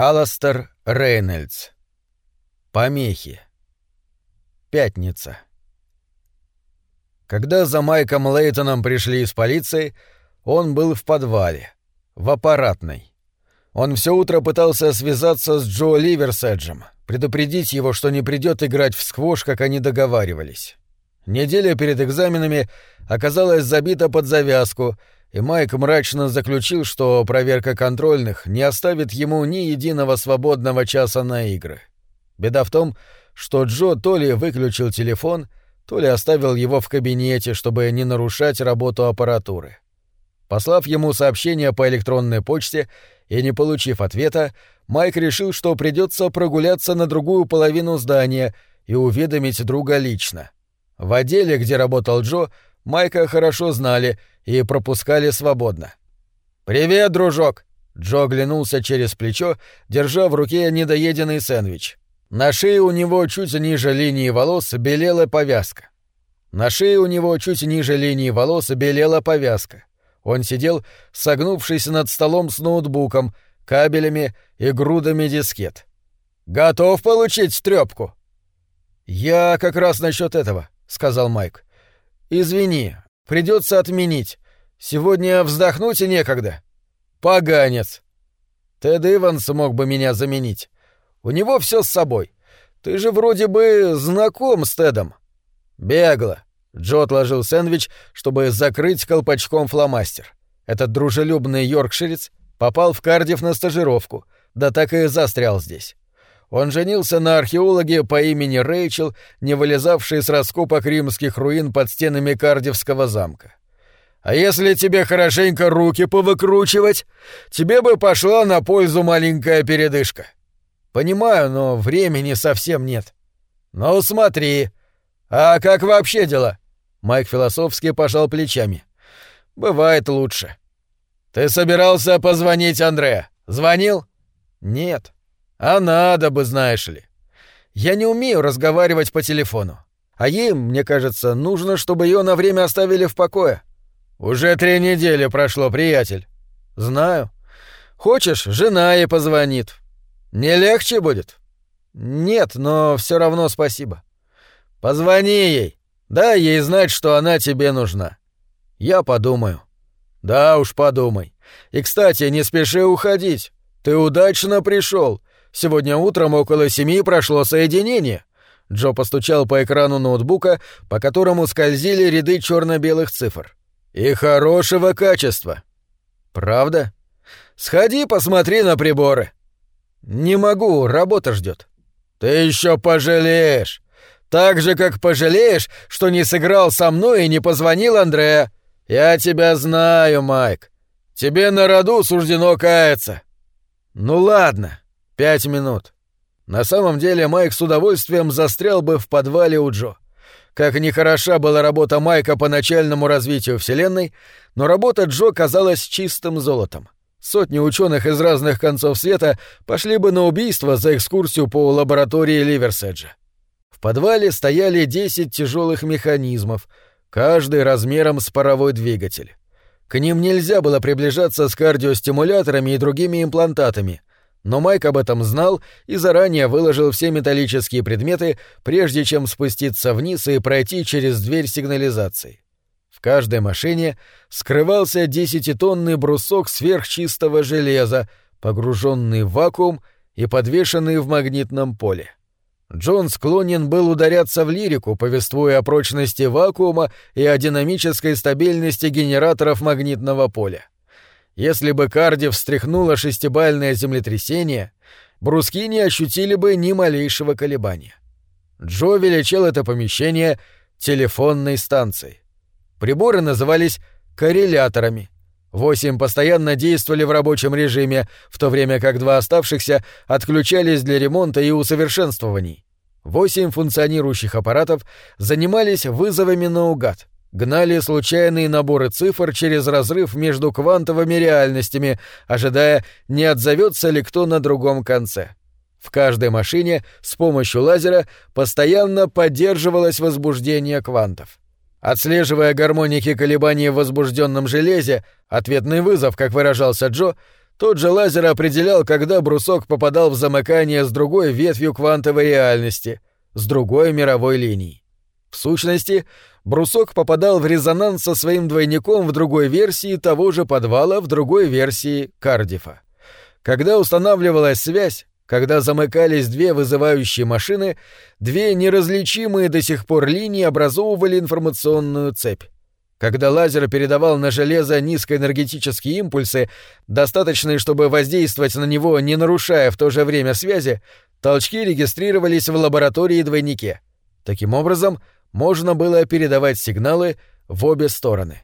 Аластер Рейнольдс. Помехи. Пятница. Когда за Майком Лейтоном пришли из полиции, он был в подвале, в аппаратной. Он все утро пытался связаться с Джо Ливерседжем, предупредить его, что не придет играть в сквош, как они договаривались. Неделя перед экзаменами оказалась забита под завязку, и Майк мрачно заключил, что проверка контрольных не оставит ему ни единого свободного часа на игры. Беда в том, что Джо то ли выключил телефон, то ли оставил его в кабинете, чтобы не нарушать работу аппаратуры. Послав ему сообщение по электронной почте и не получив ответа, Майк решил, что придется прогуляться на другую половину здания и уведомить друга лично. В отделе, где работал Джо, Майка хорошо знали и пропускали свободно. «Привет, дружок!» Джо оглянулся через плечо, держа в руке недоеденный сэндвич. На шее у него чуть ниже линии волос белела повязка. На шее у него чуть ниже линии волос белела повязка. Он сидел, согнувшись над столом с ноутбуком, кабелями и грудами дискет. «Готов получить трёпку?» «Я как раз насчет этого», — сказал Майк. «Извини, придется отменить. Сегодня вздохнуть и некогда». «Поганец!» «Тед Иванс мог бы меня заменить. У него все с собой. Ты же вроде бы знаком с Тедом». «Бегло. Джо отложил сэндвич, чтобы закрыть колпачком фломастер. Этот дружелюбный йоркширец попал в Кардив на стажировку, да так и застрял здесь. Он женился на археологе по имени Рэйчел, не вылезавшей с раскопок римских руин под стенами Кардивского замка. А если тебе хорошенько руки повыкручивать, тебе бы пошла на пользу маленькая передышка. Понимаю, но времени совсем нет. Ну смотри. А как вообще дела? Майк философски пожал плечами. «Бывает лучше». «Ты собирался позвонить Андре? Звонил?» «Нет». «А надо бы, знаешь ли». «Я не умею разговаривать по телефону. А ей, мне кажется, нужно, чтобы ее на время оставили в покое». «Уже три недели прошло, приятель». «Знаю. Хочешь, жена ей позвонит». «Не легче будет?» «Нет, но все равно спасибо». «Позвони ей. Дай ей знать, что она тебе нужна. Я подумаю. Да уж, подумай. И, кстати, не спеши уходить. Ты удачно пришел. Сегодня утром около семи прошло соединение. Джо постучал по экрану ноутбука, по которому скользили ряды черно-белых цифр. И хорошего качества. Правда? Сходи, посмотри на приборы. Не могу, работа ждет. Ты еще пожалеешь. Так же, как пожалеешь, что не сыграл со мной и не позвонил Андре. Я тебя знаю, Майк. Тебе на роду суждено каяться. Ну ладно, пять минут. На самом деле Майк с удовольствием застрял бы в подвале у Джо. Как нехороша была работа Майка по начальному развитию Вселенной, но работа Джо казалась чистым золотом. Сотни ученых из разных концов света пошли бы на убийство за экскурсию по лаборатории Ливерседжа. В подвале стояли 10 тяжелых механизмов, каждый размером с паровой двигатель. К ним нельзя было приближаться с кардиостимуляторами и другими имплантатами, но Майк об этом знал и заранее выложил все металлические предметы, прежде чем спуститься вниз и пройти через дверь сигнализации. В каждой машине скрывался десятитонный брусок сверхчистого железа, погруженный в вакуум и подвешенный в магнитном поле. Джон склонен был ударяться в лирику, повествуя о прочности вакуума и о динамической стабильности генераторов магнитного поля. Если бы Карди встряхнуло шестибальное землетрясение, бруски не ощутили бы ни малейшего колебания. Джо величал это помещение телефонной станцией. Приборы назывались корреляторами — Восемь постоянно действовали в рабочем режиме, в то время как два оставшихся отключались для ремонта и усовершенствований. Восемь функционирующих аппаратов занимались вызовами наугад, гнали случайные наборы цифр через разрыв между квантовыми реальностями, ожидая, не отзовется ли кто на другом конце. В каждой машине с помощью лазера постоянно поддерживалось возбуждение квантов. Отслеживая гармоники колебаний в возбужденном железе, ответный вызов, как выражался Джо, Тот же лазер определял, когда брусок попадал в замыкание с другой ветвью квантовой реальности, с другой мировой линией. В сущности, брусок попадал в резонанс со своим двойником в другой версии того же подвала в другой версии Кардифа. Когда устанавливалась связь, когда замыкались две вызывающие машины, две неразличимые до сих пор линии образовывали информационную цепь. Когда лазер передавал на железо низкоэнергетические импульсы, достаточные, чтобы воздействовать на него, не нарушая в то же время связи, толчки регистрировались в лаборатории двойнике. Таким образом, можно было передавать сигналы в обе стороны.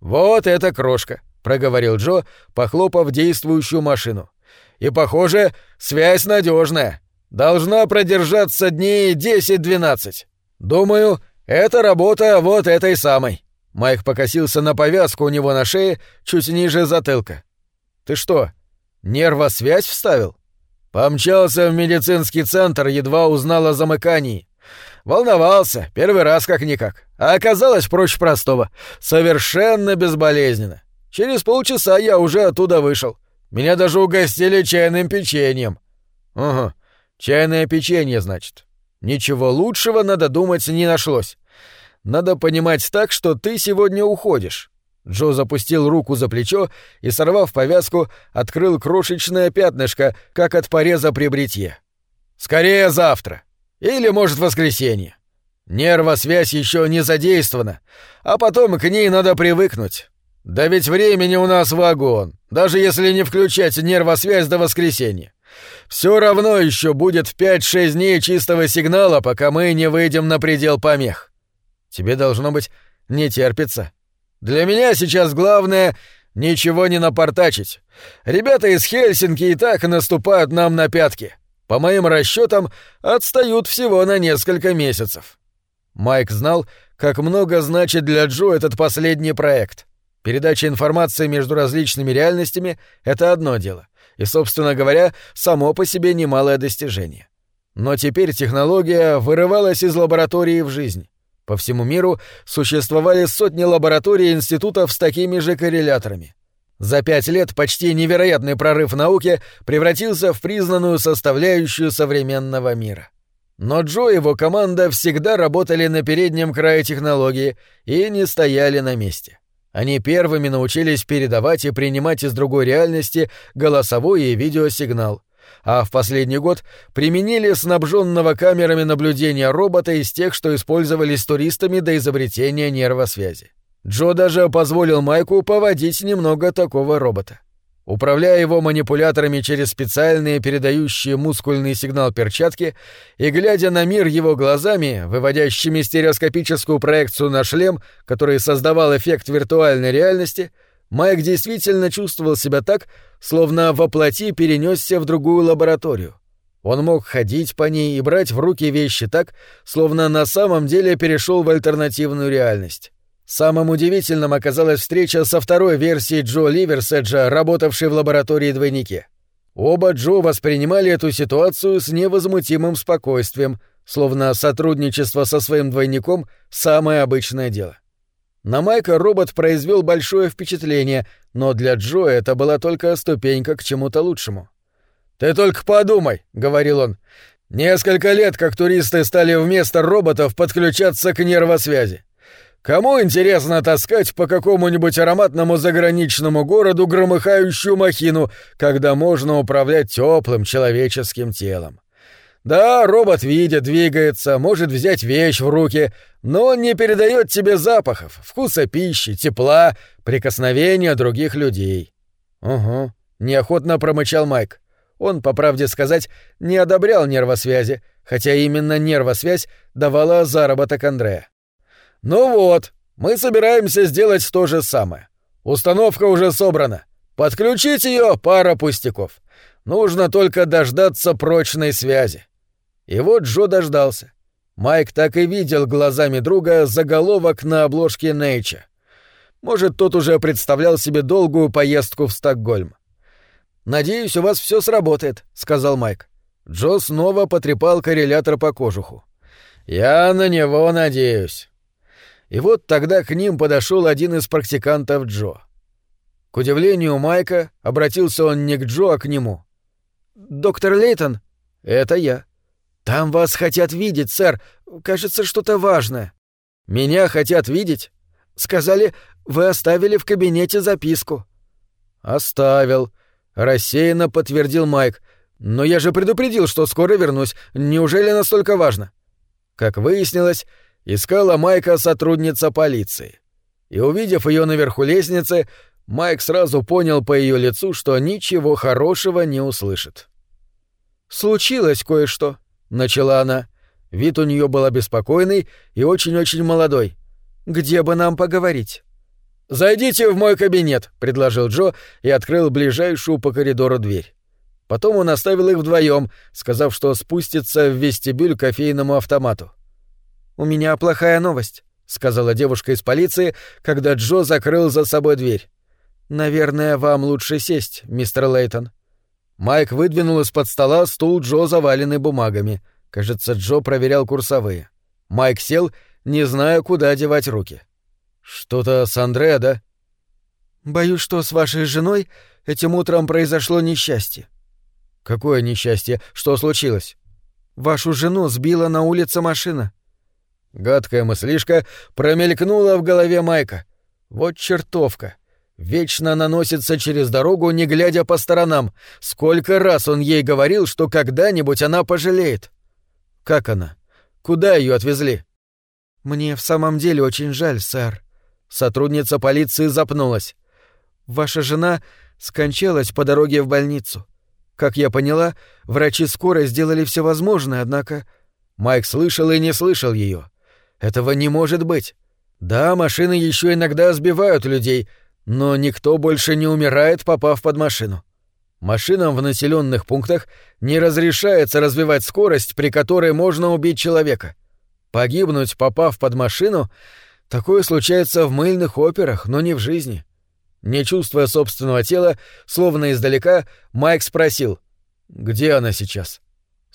«Вот эта крошка», — проговорил Джо, похлопав действующую машину. «И, похоже, связь надежная. Должна продержаться дней 10-12. Думаю, это работа вот этой самой». Майк покосился на повязку у него на шее чуть ниже затылка. «Ты что, нервосвязь вставил?» Помчался в медицинский центр, едва узнал о замыкании. Волновался, первый раз как-никак. А оказалось проще простого. Совершенно безболезненно. Через полчаса я уже оттуда вышел. Меня даже угостили чайным печеньем. Угу, чайное печенье, значит. Ничего лучшего, надо думать, не нашлось. Надо понимать так, что ты сегодня уходишь. Джо запустил руку за плечо и, сорвав повязку, открыл крошечное пятнышко, как от пореза при бритье. «Скорее завтра!» Или, может, воскресенье. Нервосвязь еще не задействована, а потом к ней надо привыкнуть. Да ведь времени у нас вагон, даже если не включать нервосвязь до воскресенья. Все равно еще будет 5-6 дней чистого сигнала, пока мы не выйдем на предел помех. Тебе должно быть не терпится. Для меня сейчас главное ничего не напортачить. Ребята из Хельсинки и так наступают нам на пятки по моим расчетам, отстают всего на несколько месяцев. Майк знал, как много значит для Джо этот последний проект. Передача информации между различными реальностями — это одно дело, и, собственно говоря, само по себе немалое достижение. Но теперь технология вырывалась из лаборатории в жизнь. По всему миру существовали сотни лабораторий и институтов с такими же корреляторами. За пять лет почти невероятный прорыв науки превратился в признанную составляющую современного мира. Но Джо и его команда всегда работали на переднем крае технологии и не стояли на месте. Они первыми научились передавать и принимать из другой реальности голосовой и видеосигнал, а в последний год применили снабженного камерами наблюдения робота из тех, что использовались туристами до изобретения нервосвязи. Джо даже позволил Майку поводить немного такого робота. Управляя его манипуляторами через специальные передающие мускульный сигнал перчатки и глядя на мир его глазами, выводящими стереоскопическую проекцию на шлем, который создавал эффект виртуальной реальности, Майк действительно чувствовал себя так, словно воплоти перенесся в другую лабораторию. Он мог ходить по ней и брать в руки вещи так, словно на самом деле перешел в альтернативную реальность. Самым удивительным оказалась встреча со второй версией Джо Ливерседжа, работавшей в лаборатории двойнике. Оба Джо воспринимали эту ситуацию с невозмутимым спокойствием, словно сотрудничество со своим двойником — самое обычное дело. На Майка робот произвел большое впечатление, но для Джо это была только ступенька к чему-то лучшему. «Ты только подумай», — говорил он. «Несколько лет, как туристы стали вместо роботов подключаться к нервосвязи. Кому интересно таскать по какому-нибудь ароматному заграничному городу громыхающую махину, когда можно управлять теплым человеческим телом? Да, робот видит, двигается, может взять вещь в руки, но он не передает тебе запахов, вкуса пищи, тепла, прикосновения других людей. Угу, неохотно промычал Майк. Он, по правде сказать, не одобрял нервосвязи, хотя именно нервосвязь давала заработок Андрея. «Ну вот, мы собираемся сделать то же самое. Установка уже собрана. Подключить ее пара пустяков. Нужно только дождаться прочной связи». И вот Джо дождался. Майк так и видел глазами друга заголовок на обложке Nature. Может, тот уже представлял себе долгую поездку в Стокгольм. «Надеюсь, у вас все сработает», — сказал Майк. Джо снова потрепал коррелятор по кожуху. «Я на него надеюсь». И вот тогда к ним подошел один из практикантов Джо. К удивлению Майка, обратился он не к Джо, а к нему. «Доктор Лейтон?» «Это я». «Там вас хотят видеть, сэр. Кажется, что-то важное». «Меня хотят видеть?» «Сказали, вы оставили в кабинете записку». «Оставил», — рассеянно подтвердил Майк. «Но я же предупредил, что скоро вернусь. Неужели настолько важно?» Как выяснилось, искала Майка сотрудница полиции. И увидев ее наверху лестницы, Майк сразу понял по ее лицу, что ничего хорошего не услышит. «Случилось кое-что», — начала она. Вид у нее был обеспокоенный и очень-очень молодой. «Где бы нам поговорить?» «Зайдите в мой кабинет», — предложил Джо и открыл ближайшую по коридору дверь. Потом он оставил их вдвоем, сказав, что спустится в вестибюль к кофейному автомату. «У меня плохая новость», — сказала девушка из полиции, когда Джо закрыл за собой дверь. «Наверное, вам лучше сесть, мистер Лейтон». Майк выдвинул из-под стола стул Джо, заваленный бумагами. Кажется, Джо проверял курсовые. Майк сел, не зная, куда девать руки. «Что-то с Андре, да?» «Боюсь, что с вашей женой этим утром произошло несчастье». «Какое несчастье? Что случилось?» «Вашу жену сбила на улице машина». Гадкая мыслишка промелькнула в голове Майка. «Вот чертовка!» Вечно наносится через дорогу, не глядя по сторонам. Сколько раз он ей говорил, что когда-нибудь она пожалеет. Как она? Куда ее отвезли? Мне в самом деле очень жаль, сэр. Сотрудница полиции запнулась. «Ваша жена скончалась по дороге в больницу. Как я поняла, врачи скоро сделали все возможное, однако...» Майк слышал и не слышал ее. «Этого не может быть. Да, машины еще иногда сбивают людей, но никто больше не умирает, попав под машину. Машинам в населенных пунктах не разрешается развивать скорость, при которой можно убить человека. Погибнуть, попав под машину, Такое случается в мыльных операх, но не в жизни. Не чувствуя собственного тела, словно издалека, Майк спросил, где она сейчас?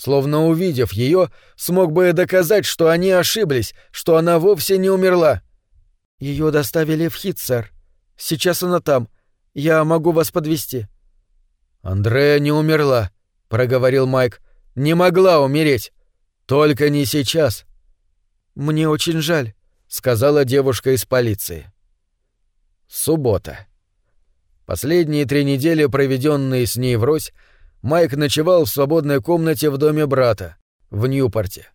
Словно увидев ее, смог бы доказать, что они ошиблись, что она вовсе не умерла. Ее доставили в хит, сэр. Сейчас она там. Я могу вас подвести. Андрея не умерла, проговорил Майк. Не могла умереть. Только не сейчас. Мне очень жаль сказала девушка из полиции. Суббота. Последние три недели, проведенные с ней врозь, Майк ночевал в свободной комнате в доме брата, в Ньюпорте.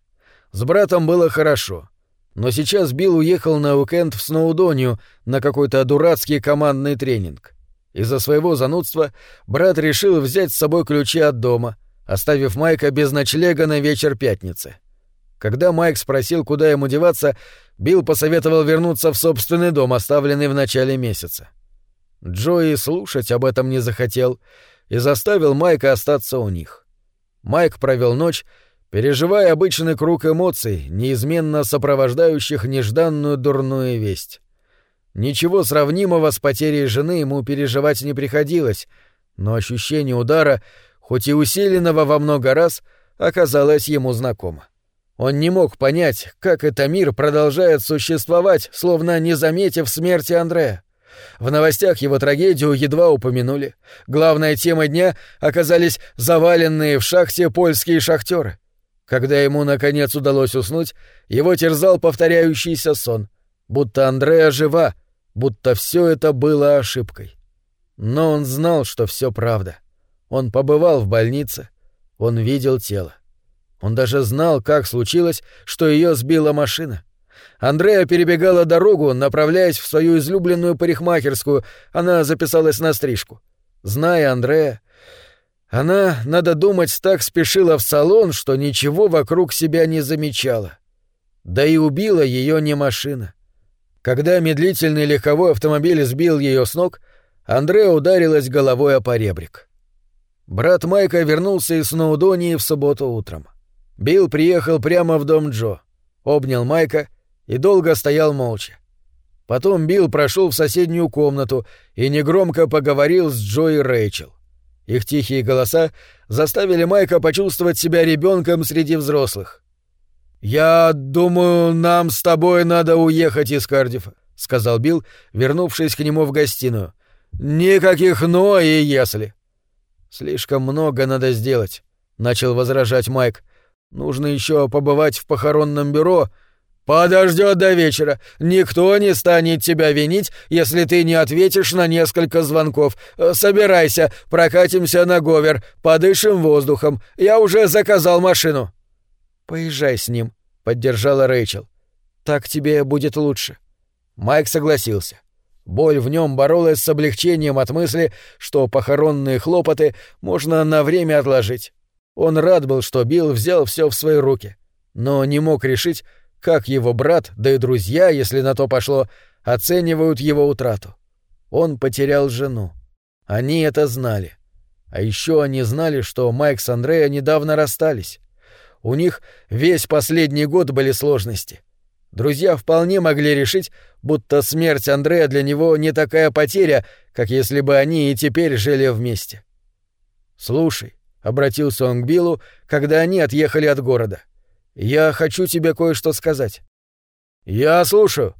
С братом было хорошо. Но сейчас Билл уехал на уикенд в Сноудонию на какой-то дурацкий командный тренинг. Из-за своего занудства брат решил взять с собой ключи от дома, оставив Майка без ночлега на вечер пятницы. Когда Майк спросил, куда ему деваться, Билл посоветовал вернуться в собственный дом, оставленный в начале месяца. Джои слушать об этом не захотел и заставил Майка остаться у них. Майк провел ночь, переживая обычный круг эмоций, неизменно сопровождающих нежданную дурную весть. Ничего сравнимого с потерей жены ему переживать не приходилось, но ощущение удара, хоть и усиленного во много раз, оказалось ему знакомо. Он не мог понять, как это мир продолжает существовать, словно не заметив смерти Андрея. В новостях его трагедию едва упомянули. Главная тема дня оказались заваленные в шахте польские шахтеры. Когда ему наконец удалось уснуть, его терзал повторяющийся сон, будто Андрея жива, будто все это было ошибкой. Но он знал, что все правда. Он побывал в больнице, он видел тело. Он даже знал, как случилось, что ее сбила машина. Андрея перебегала дорогу, направляясь в свою излюбленную парикмахерскую, она записалась на стрижку. Зная Андрея, она, надо думать, так спешила в салон, что ничего вокруг себя не замечала. Да и убила ее не машина. Когда медлительный легковой автомобиль сбил ее с ног, Андрея ударилась головой о поребрик. Брат Майка вернулся из Сноудонии в субботу утром. Билл приехал прямо в дом Джо, обнял Майка и долго стоял молча. Потом Билл прошел в соседнюю комнату и негромко поговорил с Джо и Рэйчел. Их тихие голоса заставили Майка почувствовать себя ребенком среди взрослых. «Я думаю, нам с тобой надо уехать из Кардифа», — сказал Билл, вернувшись к нему в гостиную. Никаких «но» и «если». «Слишком много надо сделать», — начал возражать Майк. «Нужно еще побывать в похоронном бюро». «Подождет до вечера. Никто не станет тебя винить, если ты не ответишь на несколько звонков. Собирайся, прокатимся на Говер, подышим воздухом. Я уже заказал машину». «Поезжай с ним», — поддержала Рэйчел. «Так тебе будет лучше». Майк согласился. Боль в нем боролась с облегчением от мысли, что похоронные хлопоты можно на время отложить. Он рад был, что Билл взял все в свои руки, но не мог решить, как его брат, да и друзья, если на то пошло, оценивают его утрату. Он потерял жену. Они это знали. А еще они знали, что Майк с Андреа недавно расстались. У них весь последний год были сложности. Друзья вполне могли решить, будто смерть Андрея для него не такая потеря, как если бы они и теперь жили вместе. «Слушай», — обратился он к Биллу, когда они отъехали от города, — «я хочу тебе кое-что сказать». «Я слушаю».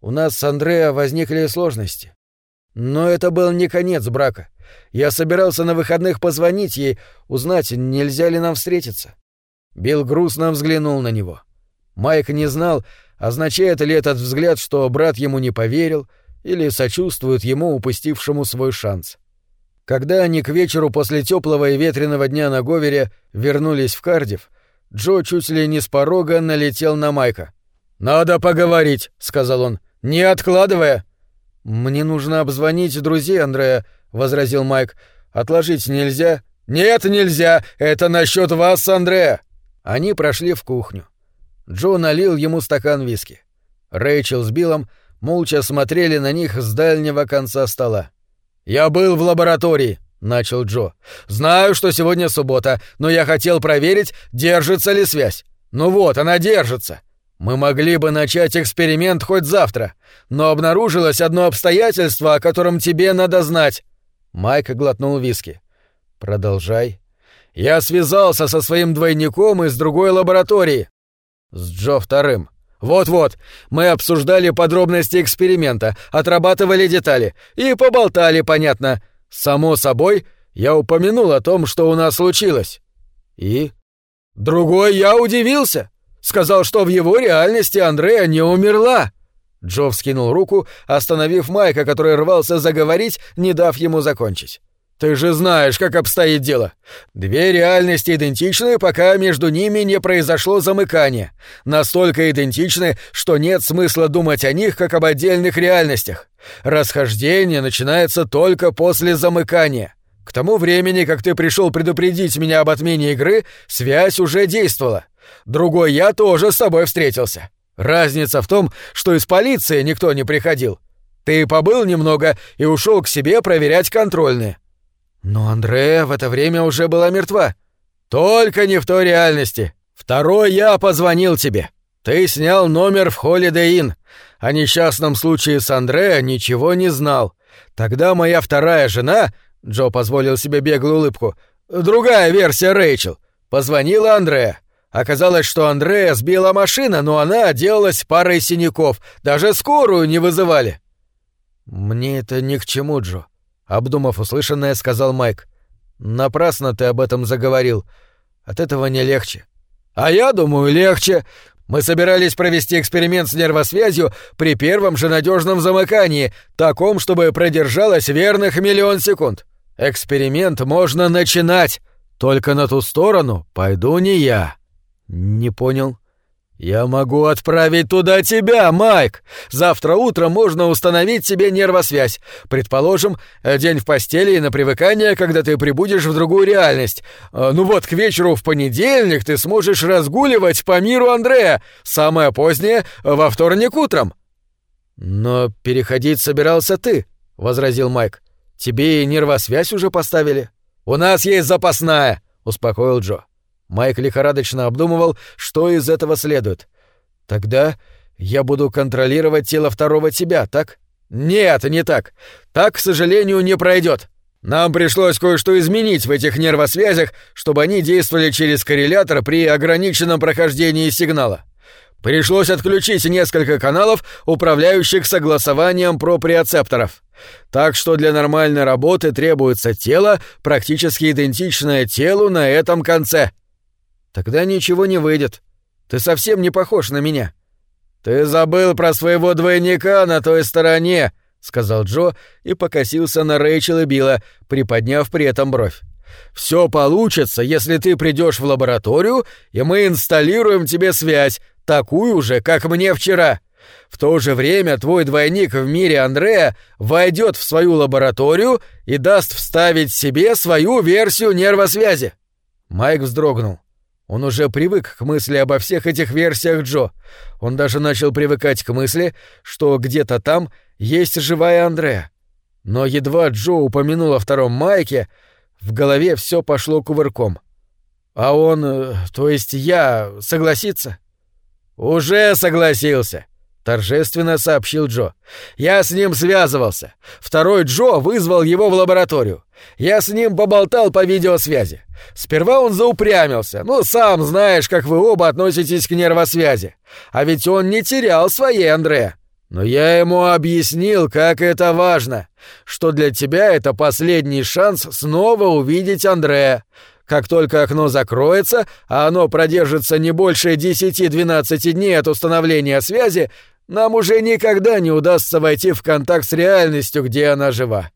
«У нас с Андреа возникли сложности. Но это был не конец брака. Я собирался на выходных позвонить ей, узнать, нельзя ли нам встретиться». Билл грустно взглянул на него. Майк не знал, означает ли этот взгляд, что брат ему не поверил или сочувствует ему, упустившему свой шанс. Когда они к вечеру после теплого и ветреного дня на Говере вернулись в Кардив, Джо чуть ли не с порога налетел на Майка. «Надо поговорить», — сказал он, — «не откладывая». «Мне нужно обзвонить друзей Андрея», — возразил Майк. «Отложить нельзя?» «Нет, нельзя! Это насчет вас с Андреа!» Они прошли в кухню. Джо налил ему стакан виски. Рэйчел с Биллом молча смотрели на них с дальнего конца стола. «Я был в лаборатории», — начал Джо. «Знаю, что сегодня суббота, но я хотел проверить, держится ли связь. Ну вот, она держится. Мы могли бы начать эксперимент хоть завтра, но обнаружилось одно обстоятельство, о котором тебе надо знать». Майк глотнул виски. «Продолжай». «Я связался со своим двойником из другой лаборатории. С Джо вторым. Вот-вот, мы обсуждали подробности эксперимента, отрабатывали детали и поболтали, понятно. Само собой, я упомянул о том, что у нас случилось. И? Другой я удивился. Сказал, что в его реальности Андрея не умерла. Джо вскинул руку, остановив Майка, который рвался заговорить, не дав ему закончить. Ты же знаешь, как обстоит дело. Две реальности идентичны, пока между ними не произошло замыкание. Настолько идентичны, что нет смысла думать о них как об отдельных реальностях. Расхождение начинается только после замыкания. К тому времени, как ты пришел предупредить меня об отмене игры, связь уже действовала. Другой я тоже с тобой встретился. Разница в том, что из полиции никто не приходил. Ты побыл немного и ушел к себе проверять контрольные. Но Андрея в это время уже была мертва. Только не в той реальности. Второй я позвонил тебе. Ты снял номер в Holiday Inn. О несчастном случае с Андреа ничего не знал. Тогда моя вторая жена, Джо позволил себе беглую улыбку, другая версия Рэйчел, позвонила Андреа. Оказалось, что Андрея сбила машина, но она отделалась парой синяков. Даже скорую не вызывали. «Мне это ни к чему, Джо», Обдумав услышанное, сказал Майк. «Напрасно ты об этом заговорил. От этого не легче». «А я думаю, легче. Мы собирались провести эксперимент с нервосвязью при первом же надежном замыкании, таком, чтобы продержалось верных миллион секунд. Эксперимент можно начинать. Только на ту сторону пойду не я». «Не понял». «Я могу отправить туда тебя, Майк! Завтра утром можно установить себе нервосвязь. Предположим, день в постели и на привыкание, когда ты прибудешь в другую реальность. А, ну вот, к вечеру в понедельник ты сможешь разгуливать по миру Андрея, самое позднее — во вторник утром». «Но переходить собирался ты», — возразил Майк. «Тебе и нервосвязь уже поставили». «У нас есть запасная», — успокоил Джо. Майк лихорадочно обдумывал, что из этого следует. «Тогда я буду контролировать тело второго тебя, так?» «Нет, не так. Так, к сожалению, не пройдет. Нам пришлось кое-что изменить в этих нервосвязях, чтобы они действовали через коррелятор при ограниченном прохождении сигнала. Пришлось отключить несколько каналов, управляющих согласованием проприоцепторов. Так что для нормальной работы требуется тело, практически идентичное телу на этом конце. Тогда ничего не выйдет. Ты совсем не похож на меня. Ты забыл про своего двойника на той стороне, сказал Джо и покосился на Рэйчел и Билла, приподняв при этом бровь. Все получится, если ты придешь в лабораторию, и мы инсталируем тебе связь, такую же, как мне вчера. В то же время твой двойник в мире Андрея войдет в свою лабораторию и даст вставить себе свою версию нервосвязи. Майк вздрогнул. Он уже привык к мысли обо всех этих версиях Джо. Он даже начал привыкать к мысли, что где-то там есть живая Андрея. Но едва Джо упомянул о втором Майке, в голове все пошло кувырком. А он, э, то есть я, согласится? «Уже согласился», — торжественно сообщил Джо. «Я с ним связывался. Второй Джо вызвал его в лабораторию. Я с ним поболтал по видеосвязи. Сперва он заупрямился. Ну, сам знаешь, как вы оба относитесь к нервосвязи. А ведь он не терял своей, Андрея. Но я ему объяснил, как это важно, что для тебя это последний шанс снова увидеть Андрея. Как только окно закроется, а оно продержится не больше 10-12 дней от установления связи, нам уже никогда не удастся войти в контакт с реальностью, где она жива.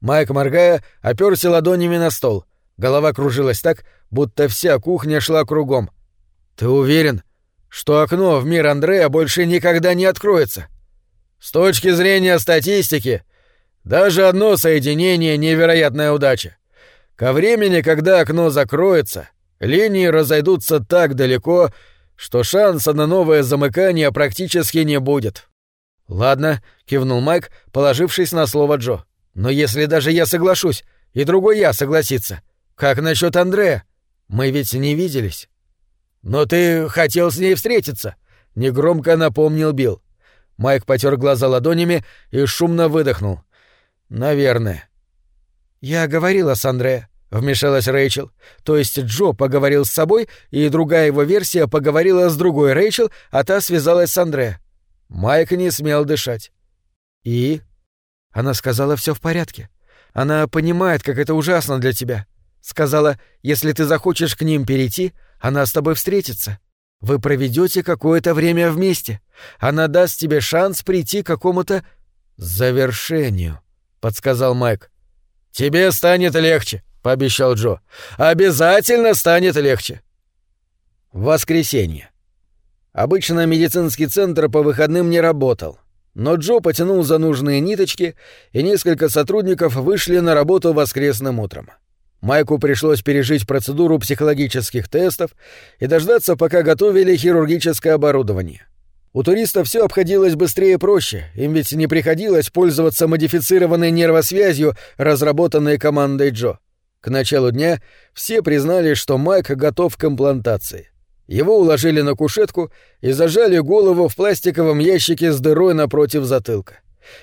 Майк, моргая, оперся ладонями на стол. Голова кружилась так, будто вся кухня шла кругом. «Ты уверен, что окно в мир Андрея больше никогда не откроется?» «С точки зрения статистики, даже одно соединение — невероятная удача. Ко времени, когда окно закроется, линии разойдутся так далеко, что шанса на новое замыкание практически не будет. «Ладно», — кивнул Майк, положившись на слово Джо. «Но если даже я соглашусь, и другой я согласится, как насчет Андрея? Мы ведь не виделись». «Но ты хотел с ней встретиться», — негромко напомнил Билл. Майк потер глаза ладонями и шумно выдохнул. «Наверное». «Я говорила с Андре», — вмешалась Рэйчел. «То есть Джо поговорил с собой, и другая его версия поговорила с другой Рэйчел, а та связалась с Андре». Майк не смел дышать. «И?» Она сказала, все в порядке. Она понимает, как это ужасно для тебя. Сказала, если ты захочешь к ним перейти, она с тобой встретится. Вы проведете какое-то время вместе. Она даст тебе шанс прийти к какому-то завершению, подсказал Майк. Тебе станет легче, — пообещал Джо. «Обязательно станет легче». Воскресенье. Обычно медицинский центр по выходным не работал, но Джо потянул за нужные ниточки, и несколько сотрудников вышли на работу воскресным утром. Майку пришлось пережить процедуру психологических тестов и дождаться, пока готовили хирургическое оборудование. У туристов все обходилось быстрее и проще, им ведь не приходилось пользоваться модифицированной нервосвязью, разработанной командой Джо. К началу дня все признали, что Майк готов к имплантации. Его уложили на кушетку и зажали голову в пластиковом ящике с дырой напротив затылка.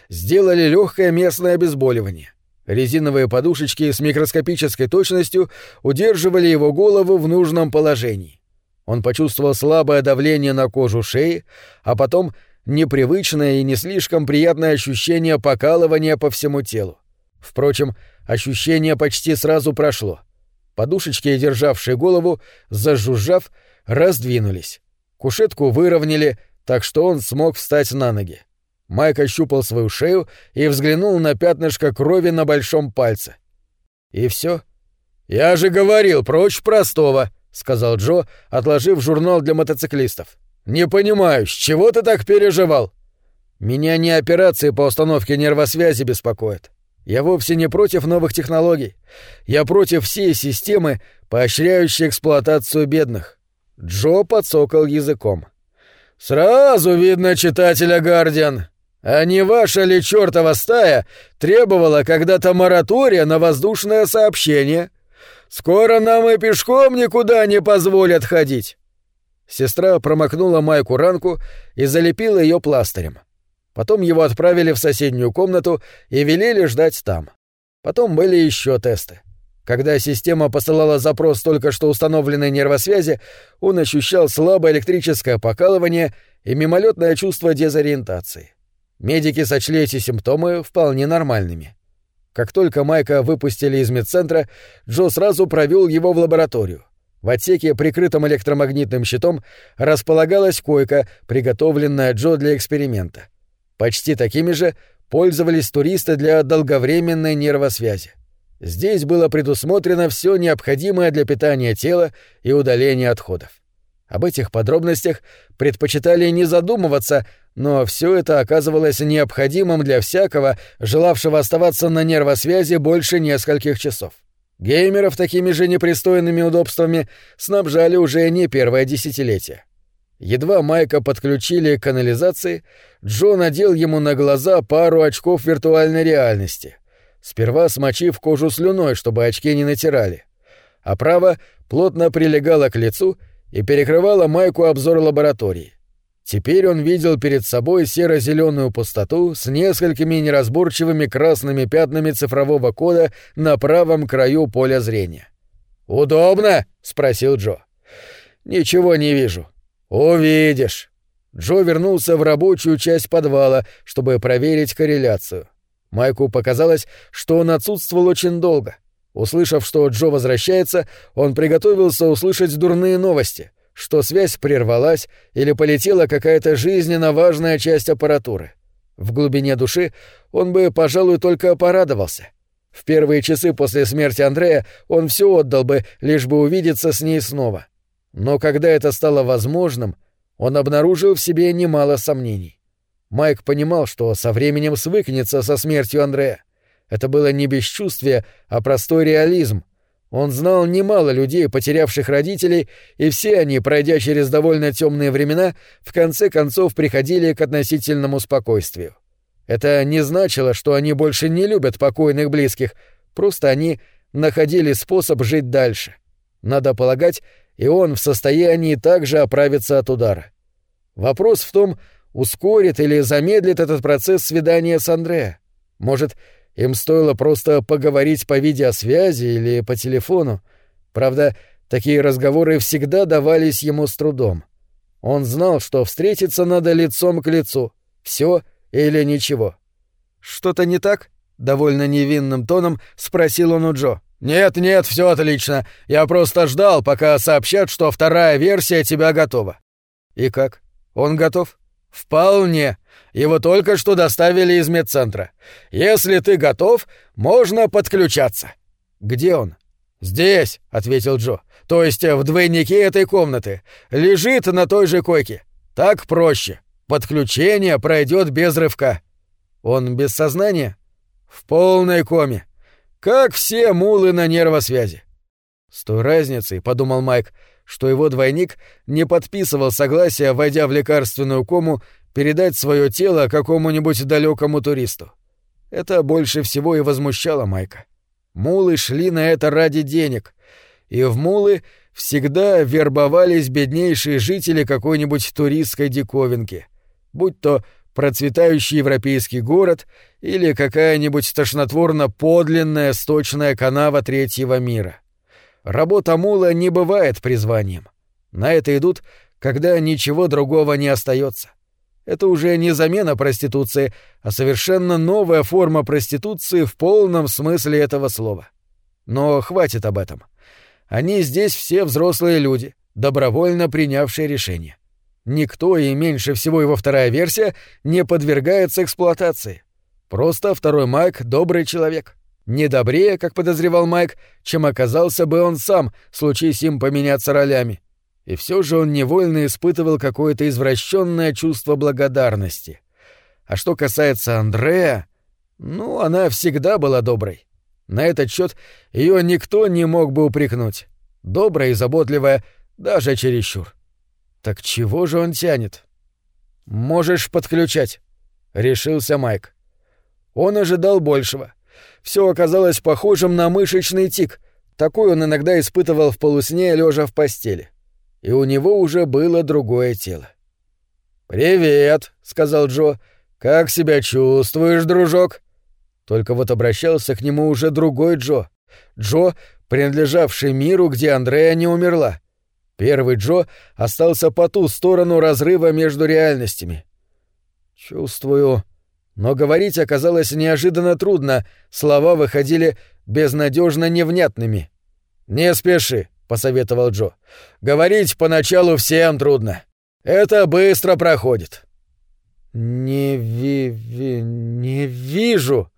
Сделали легкое местное обезболивание. Резиновые подушечки с микроскопической точностью удерживали его голову в нужном положении. Он почувствовал слабое давление на кожу шеи, а потом непривычное и не слишком приятное ощущение покалывания по всему телу. Впрочем, Ощущение почти сразу прошло. Подушечки, державшие голову, зажужжав, раздвинулись. Кушетку выровняли, так что он смог встать на ноги. Майк ощупал свою шею и взглянул на пятнышко крови на большом пальце. И все. «Я же говорил, прочь простого», — сказал Джо, отложив журнал для мотоциклистов. «Не понимаю, с чего ты так переживал?» «Меня не операции по установке нервосвязи беспокоят. Я вовсе не против новых технологий. Я против всей системы, поощряющей эксплуатацию бедных. Джо подсокал языком. Сразу видно читателя Гардиан. А не ваша ли чертова стая требовала когда-то моратория на воздушное сообщение? Скоро нам и пешком никуда не позволят ходить. Сестра промокнула майку ранку и залепила ее пластырем. Потом его отправили в соседнюю комнату и велели ждать там. Потом были еще тесты. Когда система посылала запрос только что установленной нервосвязи, он ощущал слабое электрическое покалывание и мимолетное чувство дезориентации. Медики сочли эти симптомы вполне нормальными. Как только Майка выпустили из медцентра, Джо сразу провел его в лабораторию. В отсеке, прикрытом электромагнитным щитом, располагалась койка, приготовленная Джо для эксперимента. Почти такими же пользовались туристы для долговременной нервосвязи. Здесь было предусмотрено все необходимое для питания тела и удаления отходов. Об этих подробностях предпочитали не задумываться, но все это оказывалось необходимым для всякого, желавшего оставаться на нервосвязи больше нескольких часов. Геймеров такими же непристойными удобствами снабжали уже не первое десятилетие. Едва Майка подключили к канализации, Джо надел ему на глаза пару очков виртуальной реальности, сперва смочив кожу слюной, чтобы очки не натирали. Оправа плотно прилегала к лицу и перекрывала Майку обзор лаборатории. Теперь он видел перед собой серо-зеленую пустоту с несколькими неразборчивыми красными пятнами цифрового кода на правом краю поля зрения. «Удобно?» — спросил Джо. «Ничего не вижу». «Увидишь». Джо вернулся в рабочую часть подвала, чтобы проверить корреляцию. Майку показалось, что он отсутствовал очень долго. Услышав, что Джо возвращается, он приготовился услышать дурные новости — что связь прервалась или полетела какая-то жизненно важная часть аппаратуры. В глубине души он бы, пожалуй, только порадовался. В первые часы после смерти Андрея он все отдал бы, лишь бы увидеться с ней снова. Но когда это стало возможным, он обнаружил в себе немало сомнений. Майк понимал, что со временем свыкнется со смертью Андрея. Это было не бесчувствие, а простой реализм — он знал немало людей, потерявших родителей, и все они, пройдя через довольно темные времена, в конце концов приходили к относительному спокойствию. Это не значило, что они больше не любят покойных близких, просто они находили способ жить дальше. Надо полагать, и он в состоянии также оправиться от удара. Вопрос в том, ускорит или замедлит этот процесс свидания с Андреа. Может, им стоило просто поговорить по видеосвязи или по телефону. Правда, такие разговоры всегда давались ему с трудом. Он знал, что встретиться надо лицом к лицу. Все или ничего. «Что-то не так?» — довольно невинным тоном спросил он у Джо. «Нет, нет, все отлично. Я просто ждал, пока сообщат, что вторая версия тебя готова». «И как? Он готов?» «Вполне. Его только что доставили из медцентра. Если ты готов, можно подключаться». «Где он?» «Здесь», — ответил Джо. «То есть в двойнике этой комнаты. Лежит на той же койке. Так проще. Подключение пройдет без рывка». «Он без сознания?» «В полной коме. Как все мулы на нервосвязи». «С той разницей», — подумал Майк, — что его двойник не подписывал согласия, войдя в лекарственную кому, передать свое тело какому-нибудь далекому туристу. Это больше всего и возмущало Майка. Мулы шли на это ради денег, и в мулы всегда вербовались беднейшие жители какой-нибудь туристской диковинки, будь то процветающий европейский город или какая-нибудь тошнотворно подлинная сточная канава третьего мира. Работа мула не бывает призванием. На это идут, когда ничего другого не остается. Это уже не замена проституции, а совершенно новая форма проституции в полном смысле этого слова. Но хватит об этом. Они здесь все взрослые люди, добровольно принявшие решение. Никто, и меньше всего его вторая версия, не подвергается эксплуатации. Просто второй Майк — добрый человек. Не добрее, как подозревал Майк, чем оказался бы он сам, случись им поменяться ролями и все же он невольно испытывал какое-то извращенное чувство благодарности. А что касается Андрея, ну, она всегда была доброй. На этот счет ее никто не мог бы упрекнуть. Добрая и заботливая, даже чересчур. Так чего же он тянет? Можешь подключать, решился Майк. Он ожидал большего. Все оказалось похожим на мышечный тик. Такой он иногда испытывал в полусне, лежа в постели и у него уже было другое тело. «Привет», — сказал Джо. «Как себя чувствуешь, дружок?» Только вот обращался к нему уже другой Джо. Джо, принадлежавший миру, где Андрея не умерла. Первый Джо остался по ту сторону разрыва между реальностями. Чувствую... Но говорить оказалось неожиданно трудно, слова выходили безнадежно невнятными. «Не спеши», — посоветовал Джо. «Говорить поначалу всем трудно. Это быстро проходит». «Не ви... ви... не вижу»,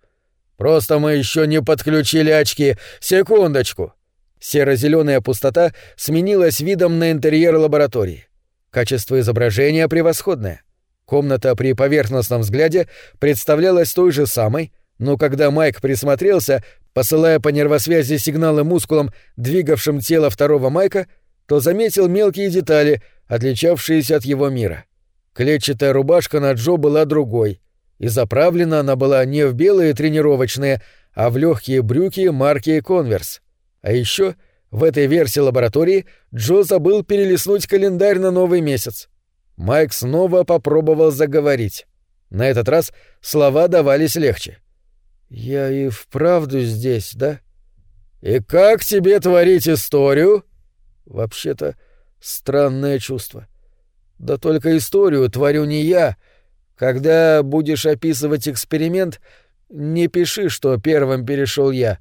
Просто мы еще не подключили очки. Секундочку. Серо-зеленая пустота сменилась видом на интерьер лаборатории. Качество изображения превосходное. Комната при поверхностном взгляде представлялась той же самой, но когда Майк присмотрелся, посылая по нервосвязи сигналы мускулам, двигавшим тело второго Майка, то заметил мелкие детали, отличавшиеся от его мира. Клетчатая рубашка на Джо была другой — и заправлена она была не в белые тренировочные, а в легкие брюки марки «Конверс». А еще в этой версии лаборатории Джо забыл перелистнуть календарь на новый месяц. Майк снова попробовал заговорить. На этот раз слова давались легче. «Я и вправду здесь, да?» «И как тебе творить историю?» «Вообще-то странное чувство. Да только историю творю не я, — когда будешь описывать эксперимент, не пиши, что первым перешел я.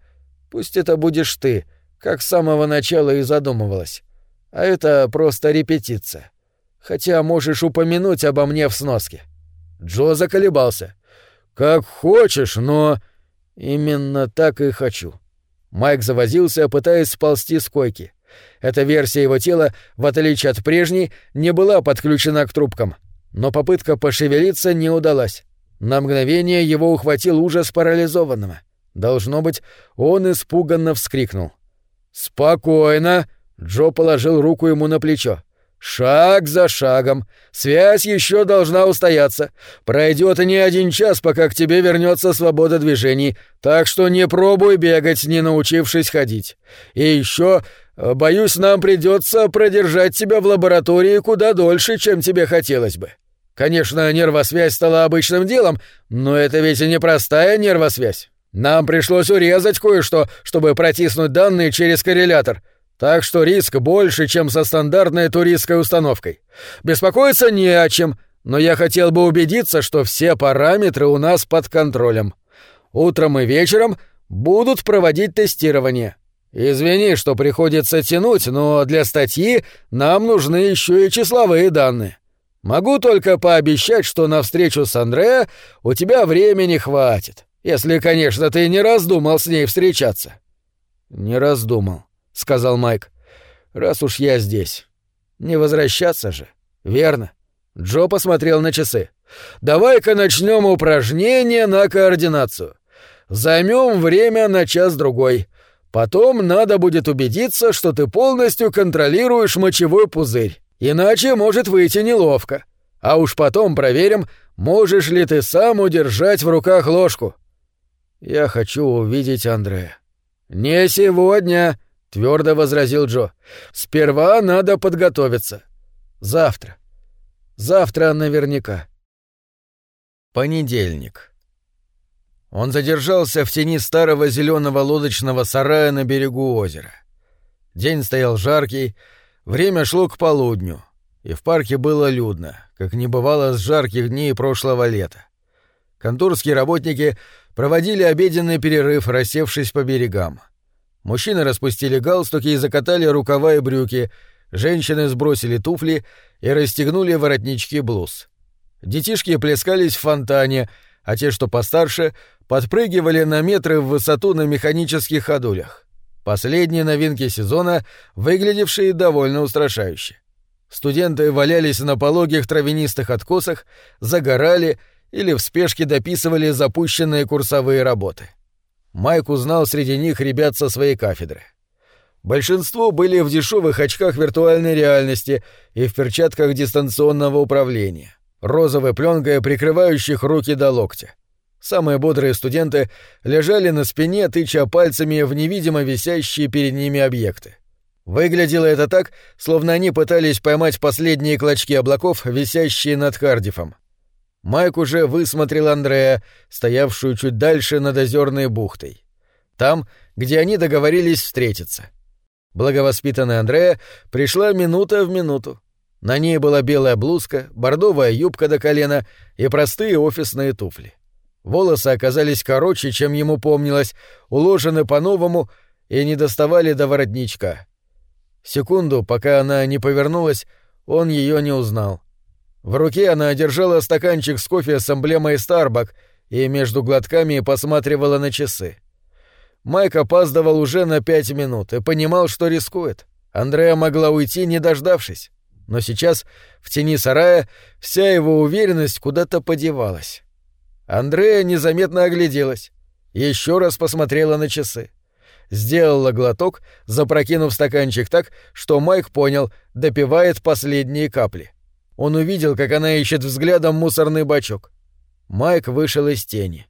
Пусть это будешь ты, как с самого начала и задумывалась. А это просто репетиция. Хотя можешь упомянуть обо мне в сноске. Джо заколебался. Как хочешь, но... Именно так и хочу. Майк завозился, пытаясь сползти с койки. Эта версия его тела, в отличие от прежней, не была подключена к трубкам — но попытка пошевелиться не удалась. На мгновение его ухватил ужас парализованного. Должно быть, он испуганно вскрикнул. «Спокойно!» — Джо положил руку ему на плечо. «Шаг за шагом. Связь еще должна устояться. Пройдет не один час, пока к тебе вернется свобода движений, так что не пробуй бегать, не научившись ходить. И еще, боюсь, нам придется продержать тебя в лаборатории куда дольше, чем тебе хотелось бы. Конечно, нервосвязь стала обычным делом, но это ведь и не простая нервосвязь. Нам пришлось урезать кое-что, чтобы протиснуть данные через коррелятор. Так что риск больше, чем со стандартной туристской установкой. Беспокоиться не о чем, но я хотел бы убедиться, что все параметры у нас под контролем. Утром и вечером будут проводить тестирование. Извини, что приходится тянуть, но для статьи нам нужны еще и числовые данные. Могу только пообещать, что на встречу с Андреа у тебя времени хватит, если, конечно, ты не раздумал с ней встречаться». «Не раздумал», — сказал Майк. «Раз уж я здесь. Не возвращаться же, верно?» Джо посмотрел на часы. «Давай-ка начнем упражнение на координацию. Займем время на час-другой. Потом надо будет убедиться, что ты полностью контролируешь мочевой пузырь. Иначе может выйти неловко. А уж потом проверим, можешь ли ты сам удержать в руках ложку. Я хочу увидеть Андрея. Не сегодня, твердо возразил Джо. Сперва надо подготовиться. Завтра. Завтра наверняка. Понедельник. Он задержался в тени старого зеленого лодочного сарая на берегу озера. День стоял жаркий, Время шло к полудню, и в парке было людно, как не бывало с жарких дней прошлого лета. Конторские работники проводили обеденный перерыв, рассевшись по берегам. Мужчины распустили галстуки и закатали рукава и брюки, женщины сбросили туфли и расстегнули воротнички блуз. Детишки плескались в фонтане, а те, что постарше, подпрыгивали на метры в высоту на механических ходулях. Последние новинки сезона, выглядевшие довольно устрашающе. Студенты валялись на пологих травянистых откосах, загорали или в спешке дописывали запущенные курсовые работы. Майк узнал среди них ребят со своей кафедры. Большинство были в дешевых очках виртуальной реальности и в перчатках дистанционного управления, розовой пленкой, прикрывающих руки до локтя. Самые бодрые студенты лежали на спине, тыча пальцами в невидимо висящие перед ними объекты. Выглядело это так, словно они пытались поймать последние клочки облаков, висящие над Кардифом. Майк уже высмотрел Андрея, стоявшую чуть дальше над озерной бухтой. Там, где они договорились встретиться. Благовоспитанная Андрея пришла минута в минуту. На ней была белая блузка, бордовая юбка до колена и простые офисные туфли. Волосы оказались короче, чем ему помнилось, уложены по-новому и не доставали до воротничка. Секунду, пока она не повернулась, он ее не узнал. В руке она держала стаканчик с кофе с эмблемой Starbucks и между глотками посматривала на часы. Майк опаздывал уже на пять минут и понимал, что рискует. Андрея могла уйти, не дождавшись. Но сейчас, в тени сарая, вся его уверенность куда-то подевалась. Андрея незаметно огляделась, еще раз посмотрела на часы. Сделала глоток, запрокинув стаканчик так, что Майк понял, допивает последние капли. Он увидел, как она ищет взглядом мусорный бачок. Майк вышел из тени.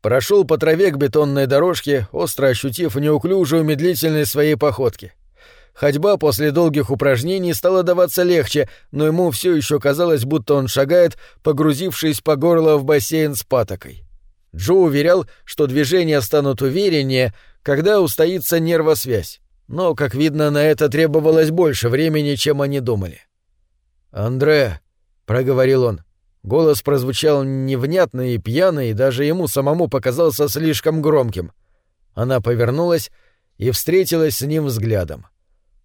Прошел по траве к бетонной дорожке, остро ощутив неуклюжую медлительность своей походки. Ходьба после долгих упражнений стала даваться легче, но ему все еще казалось, будто он шагает, погрузившись по горло в бассейн с патокой. Джо уверял, что движения станут увереннее, когда устоится нервосвязь. Но, как видно, на это требовалось больше времени, чем они думали. «Андре», — проговорил он, — голос прозвучал невнятно и пьяно, и даже ему самому показался слишком громким. Она повернулась и встретилась с ним взглядом.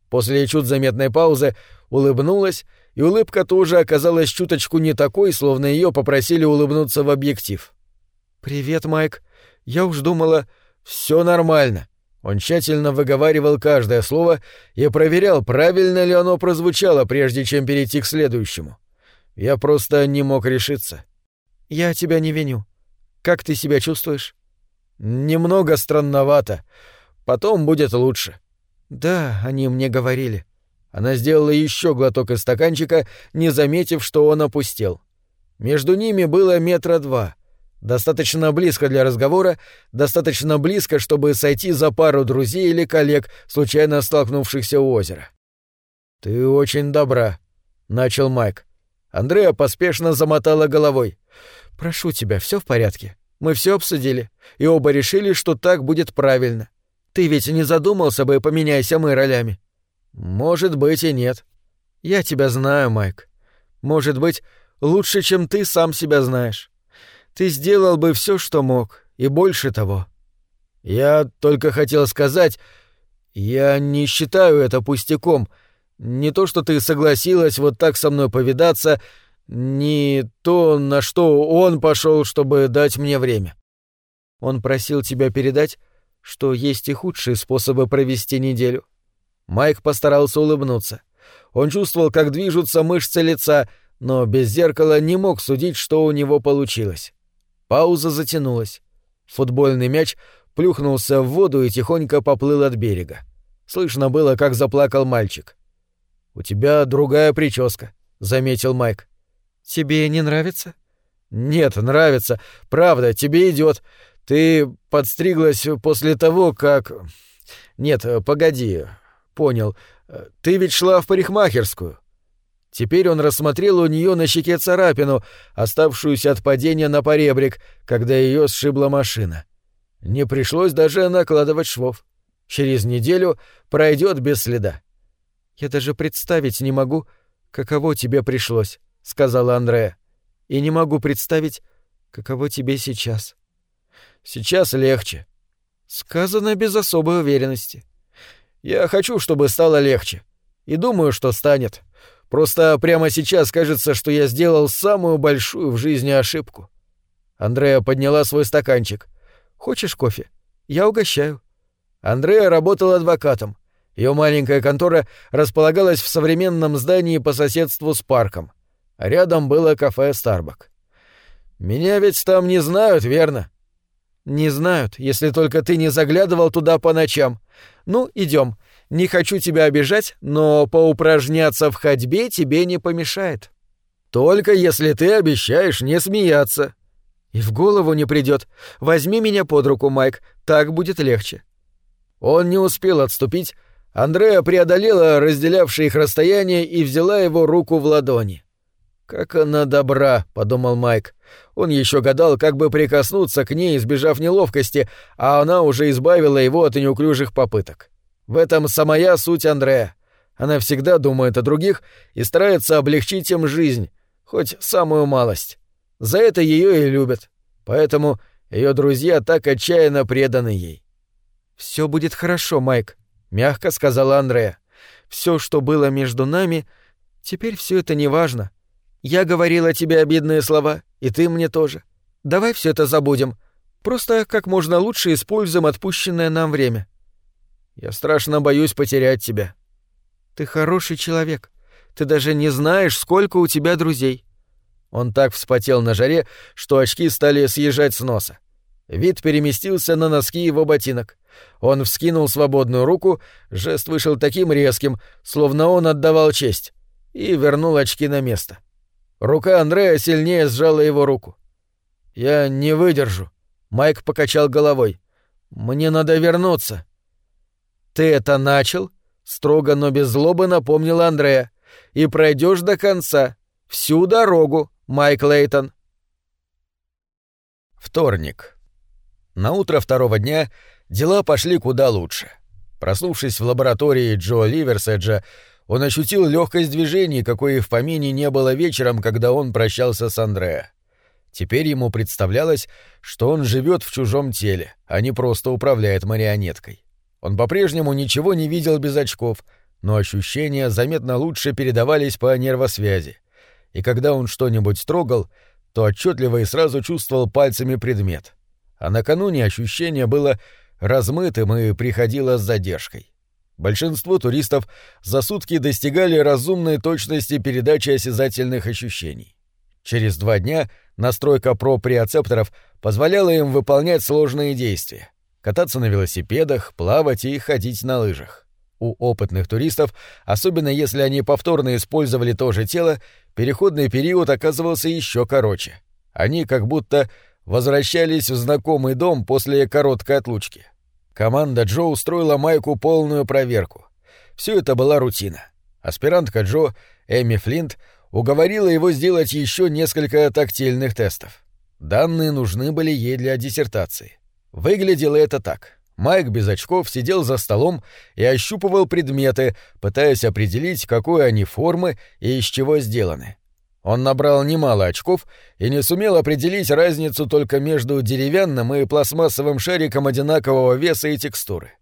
После чуть заметной паузы улыбнулась, и улыбка тоже оказалась чуточку не такой, словно ее попросили улыбнуться в объектив. «Привет, Майк. Я уж думала, все нормально». Он тщательно выговаривал каждое слово и проверял, правильно ли оно прозвучало, прежде чем перейти к следующему. Я просто не мог решиться. «Я тебя не виню. Как ты себя чувствуешь?» «Немного странновато. Потом будет лучше». «Да, они мне говорили». Она сделала еще глоток из стаканчика, не заметив, что он опустел. Между ними было метра два. Достаточно близко для разговора, достаточно близко, чтобы сойти за пару друзей или коллег, случайно столкнувшихся у озера. «Ты очень добра», — начал Майк. Андреа поспешно замотала головой. «Прошу тебя, все в порядке. Мы все обсудили, и оба решили, что так будет правильно. Ты ведь не задумался бы, поменяйся мы ролями. Может быть и нет. Я тебя знаю, Майк. Может быть, лучше, чем ты сам себя знаешь. Ты сделал бы все, что мог, и больше того. Я только хотел сказать, я не считаю это пустяком. Не то, что ты согласилась вот так со мной повидаться, не то, на что он пошел, чтобы дать мне время. Он просил тебя передать, что есть и худшие способы провести неделю. Майк постарался улыбнуться. Он чувствовал, как движутся мышцы лица, но без зеркала не мог судить, что у него получилось. Пауза затянулась. Футбольный мяч плюхнулся в воду и тихонько поплыл от берега. Слышно было, как заплакал мальчик. «У тебя другая прическа», — заметил Майк. «Тебе не нравится?» «Нет, нравится. Правда, тебе идет. Ты подстриглась после того, как... Нет, погоди. Понял. Ты ведь шла в парикмахерскую. Теперь он рассмотрел у нее на щеке царапину, оставшуюся от падения на поребрик, когда ее сшибла машина. Не пришлось даже накладывать швов. Через неделю пройдет без следа. «Я даже представить не могу, каково тебе пришлось», — сказала Андрея. «И не могу представить, каково тебе сейчас». Сейчас легче. Сказано без особой уверенности. Я хочу, чтобы стало легче. И думаю, что станет. Просто прямо сейчас кажется, что я сделал самую большую в жизни ошибку. Андрея подняла свой стаканчик. Хочешь кофе? Я угощаю. Андрея работал адвокатом. Ее маленькая контора располагалась в современном здании по соседству с парком. Рядом было кафе «Старбак». «Меня ведь там не знают, верно?» «Не знают, если только ты не заглядывал туда по ночам. Ну, идем. Не хочу тебя обижать, но поупражняться в ходьбе тебе не помешает. Только если ты обещаешь не смеяться». «И в голову не придет. Возьми меня под руку, Майк, так будет легче». Он не успел отступить. Андреа преодолела разделявшее их расстояние и взяла его руку в ладони. «Как она добра», — подумал Майк. Он еще гадал, как бы прикоснуться к ней, избежав неловкости, а она уже избавила его от неуклюжих попыток. В этом самая суть Андрея. Она всегда думает о других и старается облегчить им жизнь, хоть самую малость. За это ее и любят. Поэтому ее друзья так отчаянно преданы ей. Все будет хорошо, Майк, мягко сказала Андрея. Все, что было между нами, теперь все это не важно. Я говорила тебе обидные слова, и ты мне тоже. Давай все это забудем. Просто как можно лучше используем отпущенное нам время. Я страшно боюсь потерять тебя. Ты хороший человек. Ты даже не знаешь, сколько у тебя друзей. Он так вспотел на жаре, что очки стали съезжать с носа. Вид переместился на носки его ботинок. Он вскинул свободную руку, жест вышел таким резким, словно он отдавал честь, и вернул очки на место. Рука Андрея сильнее сжала его руку. «Я не выдержу», — Майк покачал головой. «Мне надо вернуться». «Ты это начал?» — строго, но без злобы напомнил Андрея. «И пройдешь до конца. Всю дорогу, Майк Лейтон». Вторник. На утро второго дня дела пошли куда лучше. Проснувшись в лаборатории Джо Ливерседжа, он ощутил легкость движений, какой и в помине не было вечером, когда он прощался с Андреа. Теперь ему представлялось, что он живет в чужом теле, а не просто управляет марионеткой. Он по-прежнему ничего не видел без очков, но ощущения заметно лучше передавались по нервосвязи. И когда он что-нибудь трогал, то отчетливо и сразу чувствовал пальцами предмет. А накануне ощущение было размытым и приходило с задержкой. Большинство туристов за сутки достигали разумной точности передачи осязательных ощущений. Через два дня настройка проприоцепторов позволяла им выполнять сложные действия — кататься на велосипедах, плавать и ходить на лыжах. У опытных туристов, особенно если они повторно использовали то же тело, переходный период оказывался еще короче. Они как будто возвращались в знакомый дом после короткой отлучки. Команда Джо устроила Майку полную проверку. Все это была рутина. Аспирантка Джо, Эми Флинт, уговорила его сделать еще несколько тактильных тестов. Данные нужны были ей для диссертации. Выглядело это так. Майк без очков сидел за столом и ощупывал предметы, пытаясь определить, какой они формы и из чего сделаны. Он набрал немало очков и не сумел определить разницу только между деревянным и пластмассовым шариком одинакового веса и текстуры.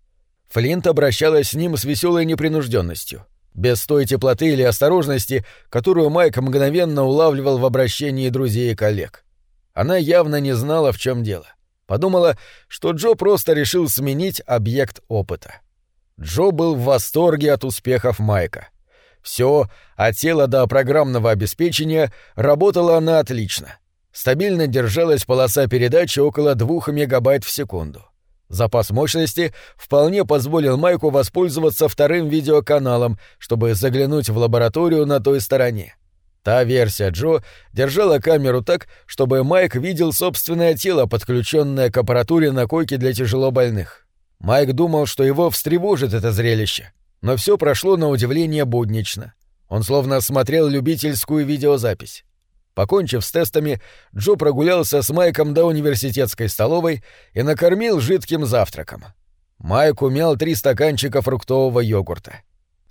Флинт обращалась с ним с веселой непринужденностью, без той теплоты или осторожности, которую Майк мгновенно улавливал в обращении друзей и коллег. Она явно не знала, в чем дело. Подумала, что Джо просто решил сменить объект опыта. Джо был в восторге от успехов Майка. Все, от тела до программного обеспечения, работала она отлично. Стабильно держалась полоса передачи около 2 мегабайт в секунду. Запас мощности вполне позволил Майку воспользоваться вторым видеоканалом, чтобы заглянуть в лабораторию на той стороне. Та версия Джо держала камеру так, чтобы Майк видел собственное тело, подключенное к аппаратуре на койке для тяжелобольных. Майк думал, что его встревожит это зрелище — но все прошло на удивление буднично. Он словно смотрел любительскую видеозапись. Покончив с тестами, Джо прогулялся с Майком до университетской столовой и накормил жидким завтраком. Майк умял три стаканчика фруктового йогурта.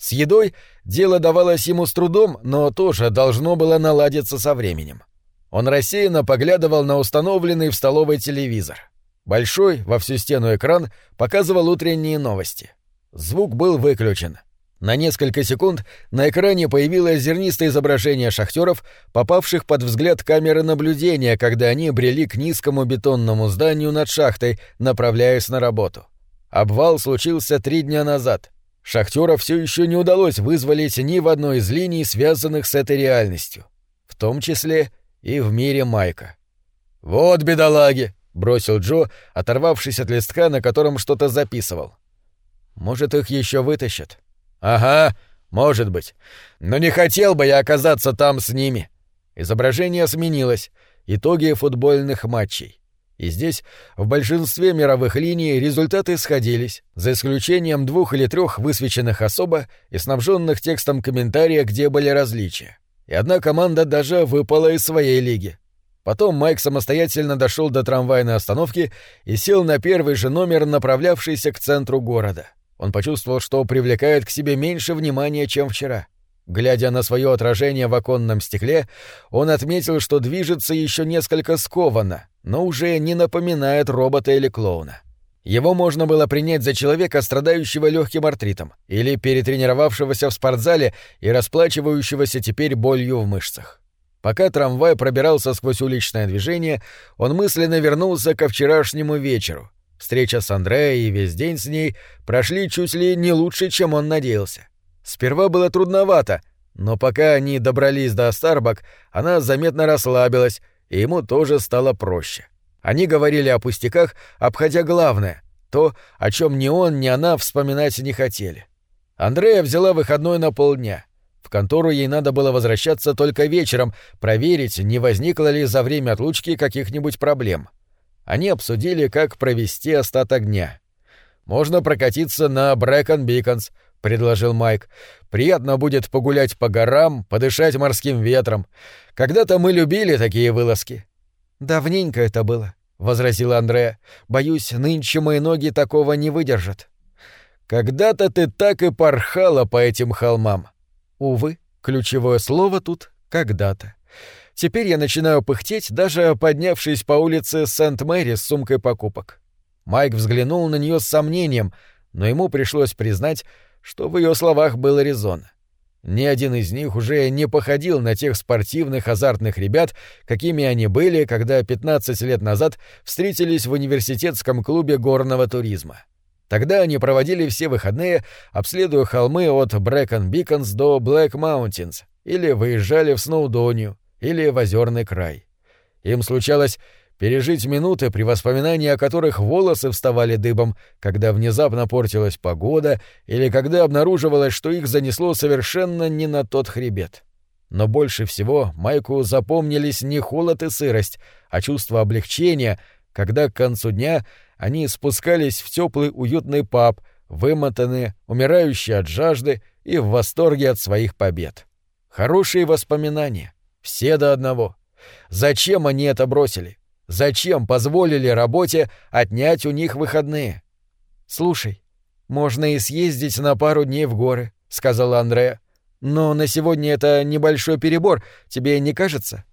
С едой дело давалось ему с трудом, но тоже должно было наладиться со временем. Он рассеянно поглядывал на установленный в столовой телевизор. Большой, во всю стену экран, показывал утренние новости — Звук был выключен. На несколько секунд на экране появилось зернистое изображение шахтеров, попавших под взгляд камеры наблюдения, когда они брели к низкому бетонному зданию над шахтой, направляясь на работу. Обвал случился три дня назад. Шахтеров все еще не удалось вызволить ни в одной из линий, связанных с этой реальностью. В том числе и в мире Майка. «Вот бедолаги!» — бросил Джо, оторвавшись от листка, на котором что-то записывал. Может, их еще вытащат? Ага, может быть. Но не хотел бы я оказаться там с ними. Изображение сменилось. Итоги футбольных матчей. И здесь, в большинстве мировых линий, результаты сходились, за исключением двух или трех высвеченных особо и снабженных текстом комментария, где были различия. И одна команда даже выпала из своей лиги. Потом Майк самостоятельно дошел до трамвайной остановки и сел на первый же номер, направлявшийся к центру города. Он почувствовал, что привлекает к себе меньше внимания, чем вчера. Глядя на свое отражение в оконном стекле, он отметил, что движется еще несколько скованно, но уже не напоминает робота или клоуна. Его можно было принять за человека, страдающего легким артритом, или перетренировавшегося в спортзале и расплачивающегося теперь болью в мышцах. Пока трамвай пробирался сквозь уличное движение, он мысленно вернулся ко вчерашнему вечеру. Встреча с Андреей и весь день с ней прошли чуть ли не лучше, чем он надеялся. Сперва было трудновато, но пока они добрались до Старбак, она заметно расслабилась, и ему тоже стало проще. Они говорили о пустяках, обходя главное — то, о чем ни он, ни она вспоминать не хотели. Андрея взяла выходной на полдня — в контору ей надо было возвращаться только вечером, проверить, не возникло ли за время отлучки каких-нибудь проблем. Они обсудили, как провести остаток дня. «Можно прокатиться на Брэкон Биконс», — предложил Майк. «Приятно будет погулять по горам, подышать морским ветром. Когда-то мы любили такие вылазки». «Давненько это было», — возразила Андрея. «Боюсь, нынче мои ноги такого не выдержат». «Когда-то ты так и порхала по этим холмам», Увы, ключевое слово тут «когда-то». Теперь я начинаю пыхтеть, даже поднявшись по улице Сент-Мэри с сумкой покупок. Майк взглянул на нее с сомнением, но ему пришлось признать, что в ее словах был резон. Ни один из них уже не походил на тех спортивных азартных ребят, какими они были, когда 15 лет назад встретились в университетском клубе горного туризма. Тогда они проводили все выходные, обследуя холмы от Брэкон-Биконс до Блэк-Маунтинс, или выезжали в Сноудонию, или в Озерный край. Им случалось пережить минуты, при воспоминании о которых волосы вставали дыбом, когда внезапно портилась погода или когда обнаруживалось, что их занесло совершенно не на тот хребет. Но больше всего Майку запомнились не холод и сырость, а чувство облегчения, когда к концу дня они спускались в теплый уютный паб, вымотанные, умирающие от жажды и в восторге от своих побед. Хорошие воспоминания. Все до одного. Зачем они это бросили? Зачем позволили работе отнять у них выходные? «Слушай, можно и съездить на пару дней в горы», — сказала Андрея. «Но на сегодня это небольшой перебор, тебе не кажется?»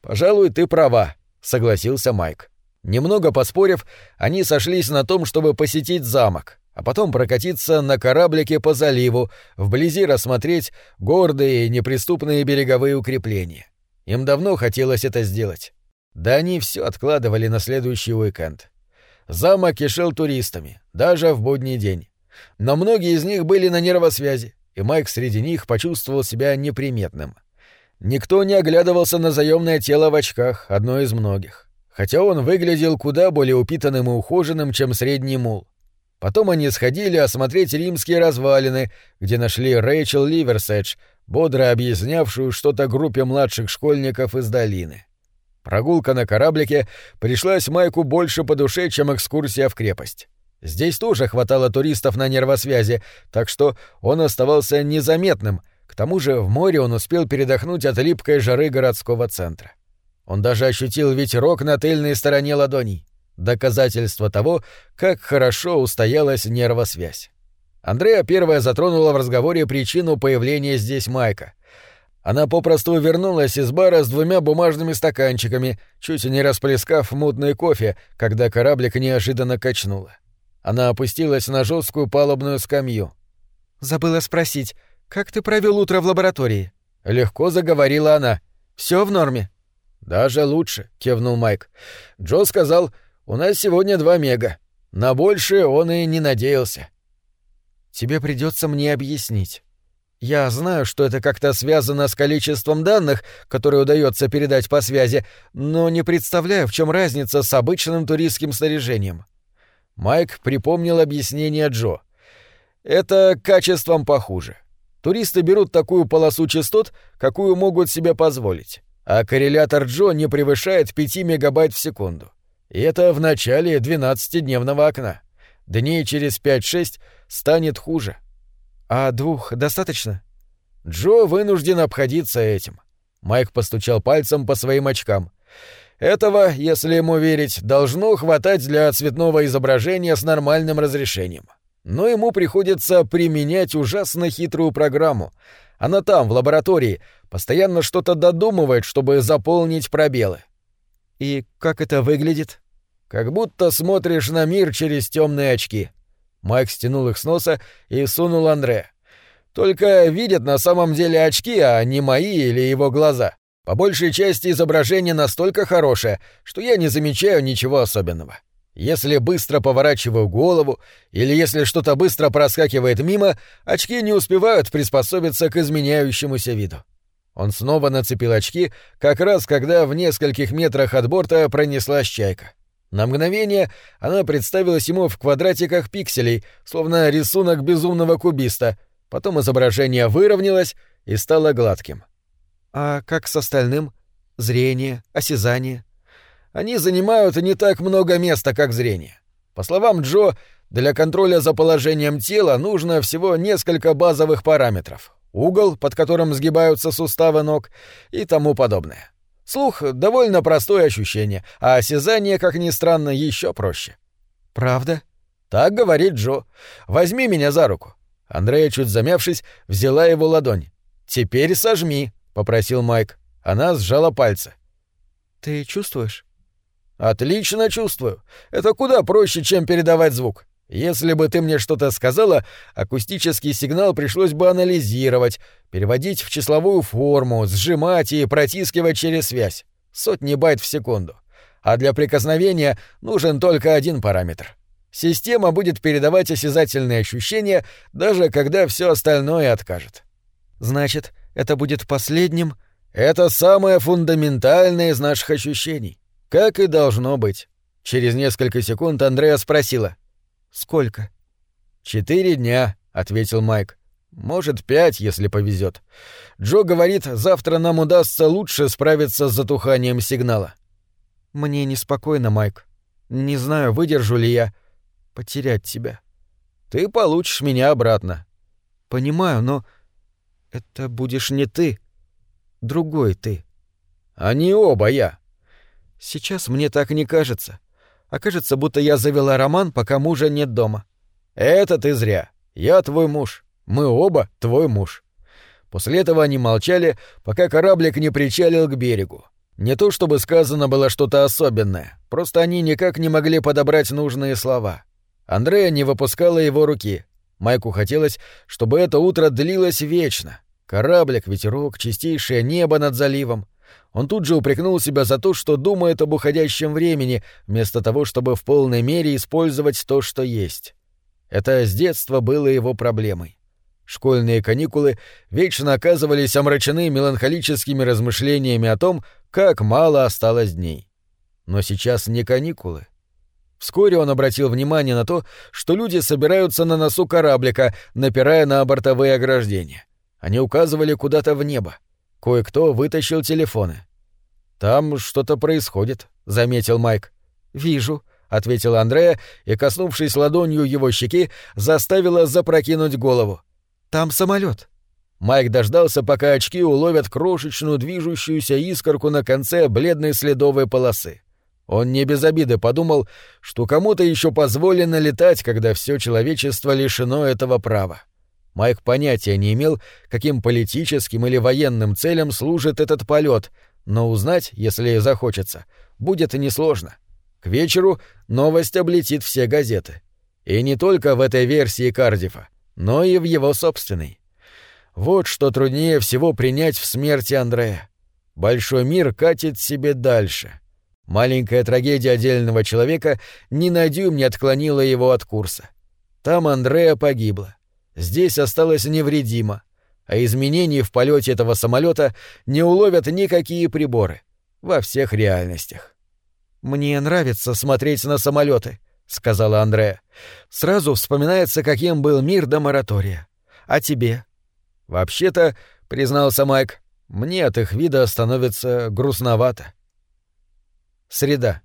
«Пожалуй, ты права», — согласился Майк. Немного поспорив, они сошлись на том, чтобы посетить замок, а потом прокатиться на кораблике по заливу, вблизи рассмотреть гордые и неприступные береговые укрепления. Им давно хотелось это сделать. Да они все откладывали на следующий уикенд. Замок кишел туристами, даже в будний день. Но многие из них были на нервосвязи, и Майк среди них почувствовал себя неприметным. Никто не оглядывался на заемное тело в очках, одно из многих хотя он выглядел куда более упитанным и ухоженным, чем средний мул. Потом они сходили осмотреть римские развалины, где нашли Рэйчел Ливерседж, бодро объяснявшую что-то группе младших школьников из долины. Прогулка на кораблике пришлась Майку больше по душе, чем экскурсия в крепость. Здесь тоже хватало туристов на нервосвязи, так что он оставался незаметным, к тому же в море он успел передохнуть от липкой жары городского центра. Он даже ощутил ветерок на тыльной стороне ладоней. Доказательство того, как хорошо устоялась нервосвязь. Андрея первая затронула в разговоре причину появления здесь Майка. Она попросту вернулась из бара с двумя бумажными стаканчиками, чуть не расплескав мутный кофе, когда кораблик неожиданно качнуло. Она опустилась на жесткую палубную скамью. «Забыла спросить, как ты провел утро в лаборатории?» Легко заговорила она. Все в норме?» «Даже лучше», — кивнул Майк. «Джо сказал, у нас сегодня два мега. На большее он и не надеялся». «Тебе придется мне объяснить. Я знаю, что это как-то связано с количеством данных, которые удается передать по связи, но не представляю, в чем разница с обычным туристским снаряжением». Майк припомнил объяснение Джо. «Это качеством похуже. Туристы берут такую полосу частот, какую могут себе позволить а коррелятор Джо не превышает 5 мегабайт в секунду. И это в начале 12-дневного окна. Дней через 5-6 станет хуже. А двух достаточно? Джо вынужден обходиться этим. Майк постучал пальцем по своим очкам. Этого, если ему верить, должно хватать для цветного изображения с нормальным разрешением. Но ему приходится применять ужасно хитрую программу. Она там, в лаборатории, постоянно что-то додумывает, чтобы заполнить пробелы. И как это выглядит? Как будто смотришь на мир через темные очки. Майк стянул их с носа и сунул Андре. Только видят на самом деле очки, а не мои или его глаза. По большей части изображение настолько хорошее, что я не замечаю ничего особенного. Если быстро поворачиваю голову или если что-то быстро проскакивает мимо, очки не успевают приспособиться к изменяющемуся виду. Он снова нацепил очки, как раз когда в нескольких метрах от борта пронеслась чайка. На мгновение она представилась ему в квадратиках пикселей, словно рисунок безумного кубиста, потом изображение выровнялось и стало гладким. А как с остальным? Зрение, осязание? Они занимают не так много места, как зрение. По словам Джо, для контроля за положением тела нужно всего несколько базовых параметров. Угол, под которым сгибаются суставы ног и тому подобное. Слух — довольно простое ощущение, а осязание, как ни странно, еще проще. «Правда?» «Так говорит Джо. Возьми меня за руку». Андрея, чуть замявшись, взяла его ладонь. «Теперь сожми», — попросил Майк. Она сжала пальцы. «Ты чувствуешь?» «Отлично чувствую. Это куда проще, чем передавать звук. Если бы ты мне что-то сказала, акустический сигнал пришлось бы анализировать, переводить в числовую форму, сжимать и протискивать через связь. Сотни байт в секунду. А для прикосновения нужен только один параметр. Система будет передавать осязательные ощущения, даже когда все остальное откажет. Значит, это будет последним... Это самое фундаментальное из наших ощущений. Как и должно быть. Через несколько секунд Андреа спросила. «Сколько?» «Четыре дня», — ответил Майк. «Может, пять, если повезет. Джо говорит, завтра нам удастся лучше справиться с затуханием сигнала». «Мне неспокойно, Майк. Не знаю, выдержу ли я потерять тебя». «Ты получишь меня обратно». «Понимаю, но это будешь не ты, другой ты». «Они оба я». «Сейчас мне так не кажется. А кажется, будто я завела роман, пока мужа нет дома». «Это ты зря. Я твой муж. Мы оба твой муж». После этого они молчали, пока кораблик не причалил к берегу. Не то чтобы сказано было что-то особенное, просто они никак не могли подобрать нужные слова. Андрея не выпускала его руки. Майку хотелось, чтобы это утро длилось вечно. Кораблик, ветерок, чистейшее небо над заливом. Он тут же упрекнул себя за то, что думает об уходящем времени, вместо того, чтобы в полной мере использовать то, что есть. Это с детства было его проблемой. Школьные каникулы вечно оказывались омрачены меланхолическими размышлениями о том, как мало осталось дней. Но сейчас не каникулы. Вскоре он обратил внимание на то, что люди собираются на носу кораблика, напирая на бортовые ограждения. Они указывали куда-то в небо. Кое-кто вытащил телефоны. «Там что-то происходит», — заметил Майк. «Вижу», — ответила Андрея и, коснувшись ладонью его щеки, заставила запрокинуть голову. «Там самолет. Майк дождался, пока очки уловят крошечную движущуюся искорку на конце бледной следовой полосы. Он не без обиды подумал, что кому-то еще позволено летать, когда все человечество лишено этого права. Майк понятия не имел, каким политическим или военным целям служит этот полет, но узнать, если захочется, будет несложно. К вечеру новость облетит все газеты. И не только в этой версии Кардифа, но и в его собственной. Вот что труднее всего принять в смерти Андрея. Большой мир катит себе дальше. Маленькая трагедия отдельного человека ни на дюйм не отклонила его от курса. Там Андрея погибла здесь осталась невредима, а изменений в полете этого самолета не уловят никакие приборы во всех реальностях. «Мне нравится смотреть на самолеты, сказала Андрея. «Сразу вспоминается, каким был мир до моратория. А тебе?» «Вообще-то», — признался Майк, — «мне от их вида становится грустновато». Среда.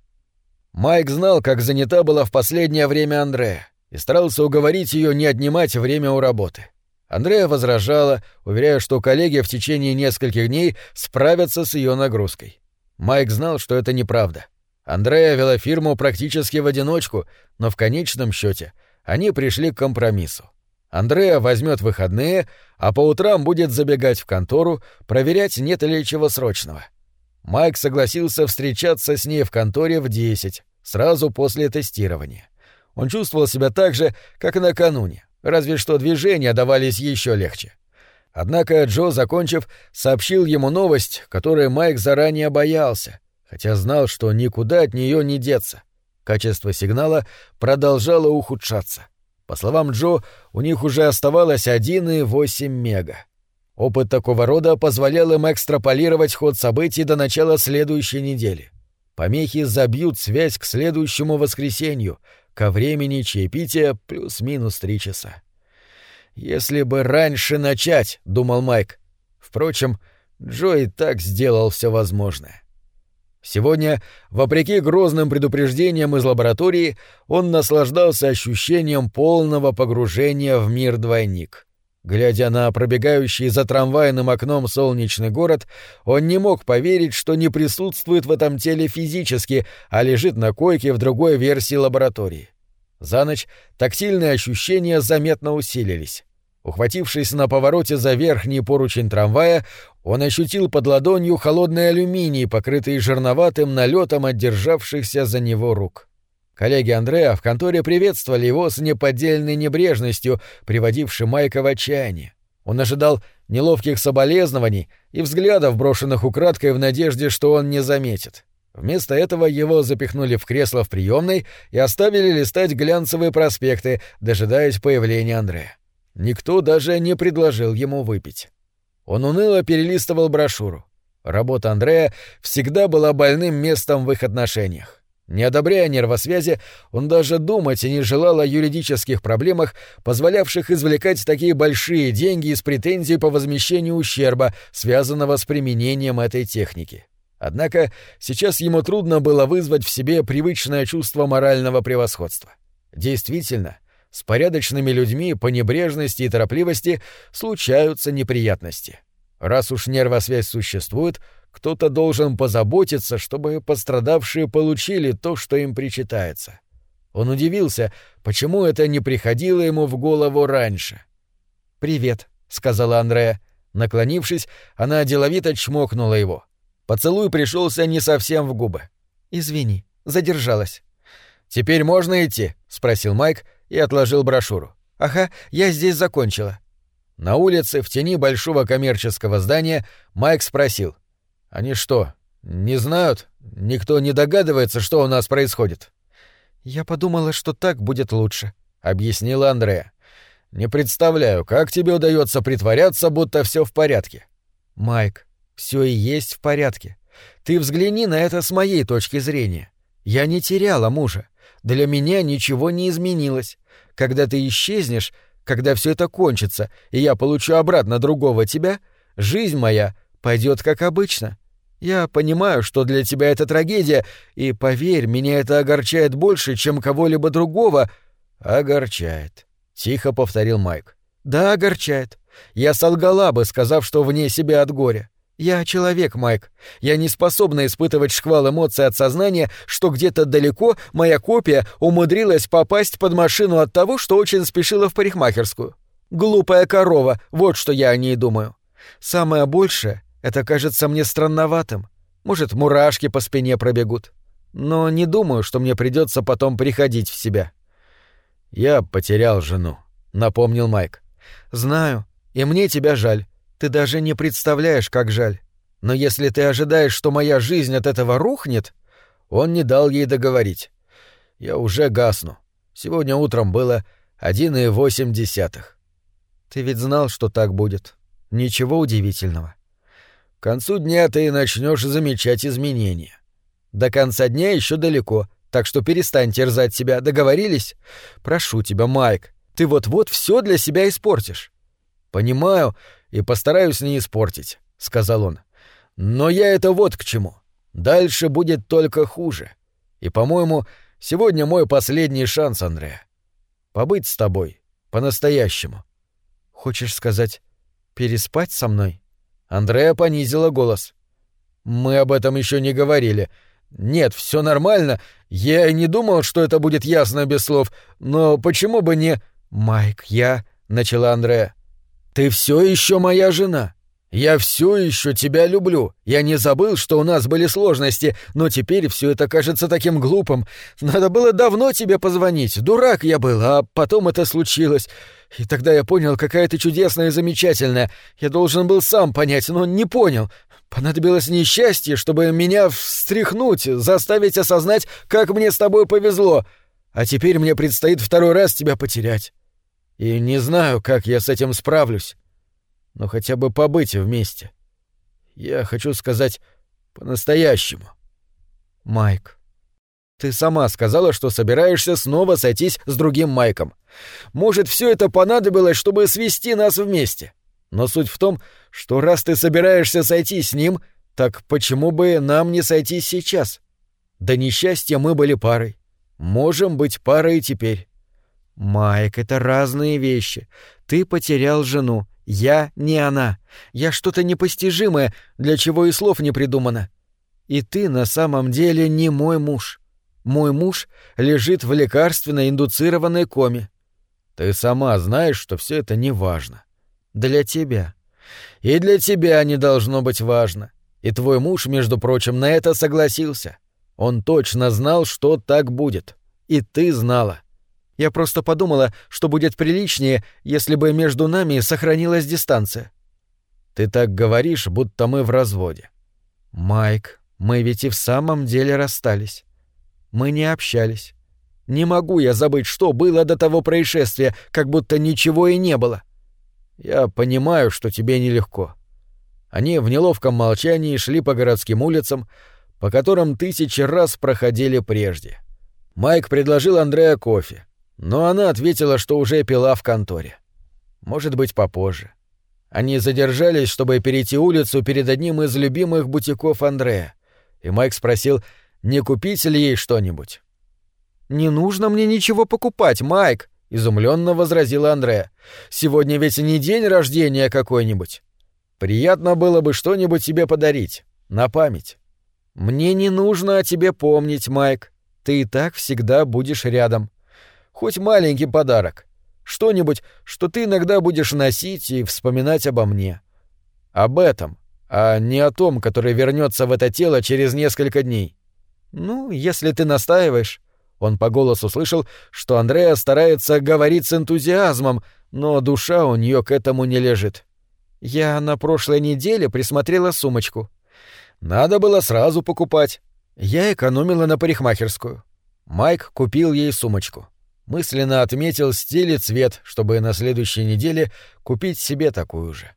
Майк знал, как занята была в последнее время Андрея и старался уговорить ее не отнимать время у работы. Андрея возражала, уверяя, что коллеги в течение нескольких дней справятся с ее нагрузкой. Майк знал, что это неправда. Андрея вела фирму практически в одиночку, но в конечном счете они пришли к компромиссу. Андрея возьмет выходные, а по утрам будет забегать в контору, проверять, нет ли чего срочного. Майк согласился встречаться с ней в конторе в 10, сразу после тестирования. Он чувствовал себя так же, как и накануне, разве что движения давались еще легче. Однако Джо, закончив, сообщил ему новость, которой Майк заранее боялся, хотя знал, что никуда от нее не деться. Качество сигнала продолжало ухудшаться. По словам Джо, у них уже оставалось 1,8 мега. Опыт такого рода позволял им экстраполировать ход событий до начала следующей недели. Помехи забьют связь к следующему воскресенью, ко времени чаепития плюс-минус три часа. «Если бы раньше начать», — думал Майк. Впрочем, Джо и так сделал все возможное. Сегодня, вопреки грозным предупреждениям из лаборатории, он наслаждался ощущением полного погружения в мир двойник. Глядя на пробегающий за трамвайным окном солнечный город, он не мог поверить, что не присутствует в этом теле физически, а лежит на койке в другой версии лаборатории. За ночь тактильные ощущения заметно усилились. Ухватившись на повороте за верхний поручень трамвая, он ощутил под ладонью холодный алюминий, покрытый жирноватым налетом отдержавшихся за него рук. Коллеги Андреа в конторе приветствовали его с неподдельной небрежностью, приводившей Майка в отчаяние. Он ожидал неловких соболезнований и взглядов, брошенных украдкой в надежде, что он не заметит. Вместо этого его запихнули в кресло в приемной и оставили листать глянцевые проспекты, дожидаясь появления Андрея. Никто даже не предложил ему выпить. Он уныло перелистывал брошюру. Работа Андрея всегда была больным местом в их отношениях. Не одобряя нервосвязи, он даже думать и не желал о юридических проблемах, позволявших извлекать такие большие деньги из претензий по возмещению ущерба, связанного с применением этой техники. Однако сейчас ему трудно было вызвать в себе привычное чувство морального превосходства. Действительно, с порядочными людьми по небрежности и торопливости случаются неприятности. Раз уж нервосвязь существует, кто-то должен позаботиться, чтобы пострадавшие получили то, что им причитается. Он удивился, почему это не приходило ему в голову раньше. «Привет», — сказала Андрея. Наклонившись, она деловито чмокнула его. Поцелуй пришелся не совсем в губы. «Извини, задержалась». «Теперь можно идти?» — спросил Майк, и отложил брошюру. «Ага, я здесь закончила». На улице, в тени большого коммерческого здания, Майк спросил. «Они что, не знают? Никто не догадывается, что у нас происходит?» «Я подумала, что так будет лучше», — объяснила Андрея. «Не представляю, как тебе удается притворяться, будто все в порядке». «Майк, все и есть в порядке. Ты взгляни на это с моей точки зрения. Я не теряла мужа. Для меня ничего не изменилось. Когда ты исчезнешь, когда все это кончится, и я получу обратно другого тебя, жизнь моя пойдет как обычно. Я понимаю, что для тебя это трагедия, и поверь, меня это огорчает больше, чем кого-либо другого. Огорчает, тихо повторил Майк. Да, огорчает. Я солгала бы, сказав, что вне себя от горя. Я человек, Майк. Я не способна испытывать шквал эмоций от сознания, что где-то далеко моя копия умудрилась попасть под машину от того, что очень спешила в парикмахерскую. Глупая корова, вот что я о ней думаю. Самое большее, это кажется мне странноватым. Может, мурашки по спине пробегут. Но не думаю, что мне придется потом приходить в себя. Я потерял жену, напомнил Майк. Знаю, и мне тебя жаль. Ты даже не представляешь, как жаль. Но если ты ожидаешь, что моя жизнь от этого рухнет...» Он не дал ей договорить. «Я уже гасну. Сегодня утром было один и восемь десятых». «Ты ведь знал, что так будет. Ничего удивительного. К концу дня ты начнешь замечать изменения. До конца дня еще далеко, так что перестань терзать себя, договорились? Прошу тебя, Майк, ты вот-вот все для себя испортишь. Понимаю, и постараюсь не испортить», — сказал он. «Но я это вот к чему. Дальше будет только хуже. И, по-моему, сегодня мой последний шанс, Андреа. Побыть с тобой. По-настоящему». «Хочешь сказать, переспать со мной?» Андреа понизила голос. Мы об этом еще не говорили. Нет, все нормально. Я не думал, что это будет ясно без слов. Но почему бы не... Майк, я... Начала Андрея. Ты все еще моя жена. Я все еще тебя люблю. Я не забыл, что у нас были сложности, но теперь все это кажется таким глупым. Надо было давно тебе позвонить. Дурак я был, а потом это случилось. И тогда я понял, какая ты чудесная и замечательная. Я должен был сам понять, но не понял. Понадобилось несчастье, чтобы меня встряхнуть, заставить осознать, как мне с тобой повезло. А теперь мне предстоит второй раз тебя потерять. И не знаю, как я с этим справлюсь но хотя бы побыть вместе. Я хочу сказать по-настоящему. Майк, ты сама сказала, что собираешься снова сойтись с другим Майком. Может, все это понадобилось, чтобы свести нас вместе. Но суть в том, что раз ты собираешься сойтись с ним, так почему бы нам не сойтись сейчас? До несчастья мы были парой. Можем быть парой теперь. Майк, это разные вещи. Ты потерял жену, я не она. Я что-то непостижимое, для чего и слов не придумано. И ты на самом деле не мой муж. Мой муж лежит в лекарственно индуцированной коме. Ты сама знаешь, что все это не важно. Для тебя. И для тебя не должно быть важно. И твой муж, между прочим, на это согласился. Он точно знал, что так будет. И ты знала. Я просто подумала, что будет приличнее, если бы между нами сохранилась дистанция. Ты так говоришь, будто мы в разводе. Майк, мы ведь и в самом деле расстались. Мы не общались. Не могу я забыть, что было до того происшествия, как будто ничего и не было. Я понимаю, что тебе нелегко. Они в неловком молчании шли по городским улицам, по которым тысячи раз проходили прежде. Майк предложил Андреа кофе. Но она ответила, что уже пила в конторе. Может быть, попозже. Они задержались, чтобы перейти улицу перед одним из любимых бутиков Андрея. И Майк спросил, не купить ли ей что-нибудь. «Не нужно мне ничего покупать, Майк», — изумленно возразила Андрея. «Сегодня ведь не день рождения какой-нибудь. Приятно было бы что-нибудь тебе подарить, на память». «Мне не нужно о тебе помнить, Майк. Ты и так всегда будешь рядом. Хоть маленький подарок. Что-нибудь, что ты иногда будешь носить и вспоминать обо мне. Об этом, а не о том, который вернется в это тело через несколько дней. Ну, если ты настаиваешь. Он по голосу слышал, что Андреа старается говорить с энтузиазмом, но душа у нее к этому не лежит. Я на прошлой неделе присмотрела сумочку. Надо было сразу покупать. Я экономила на парикмахерскую. Майк купил ей сумочку мысленно отметил стиль и цвет, чтобы на следующей неделе купить себе такую же.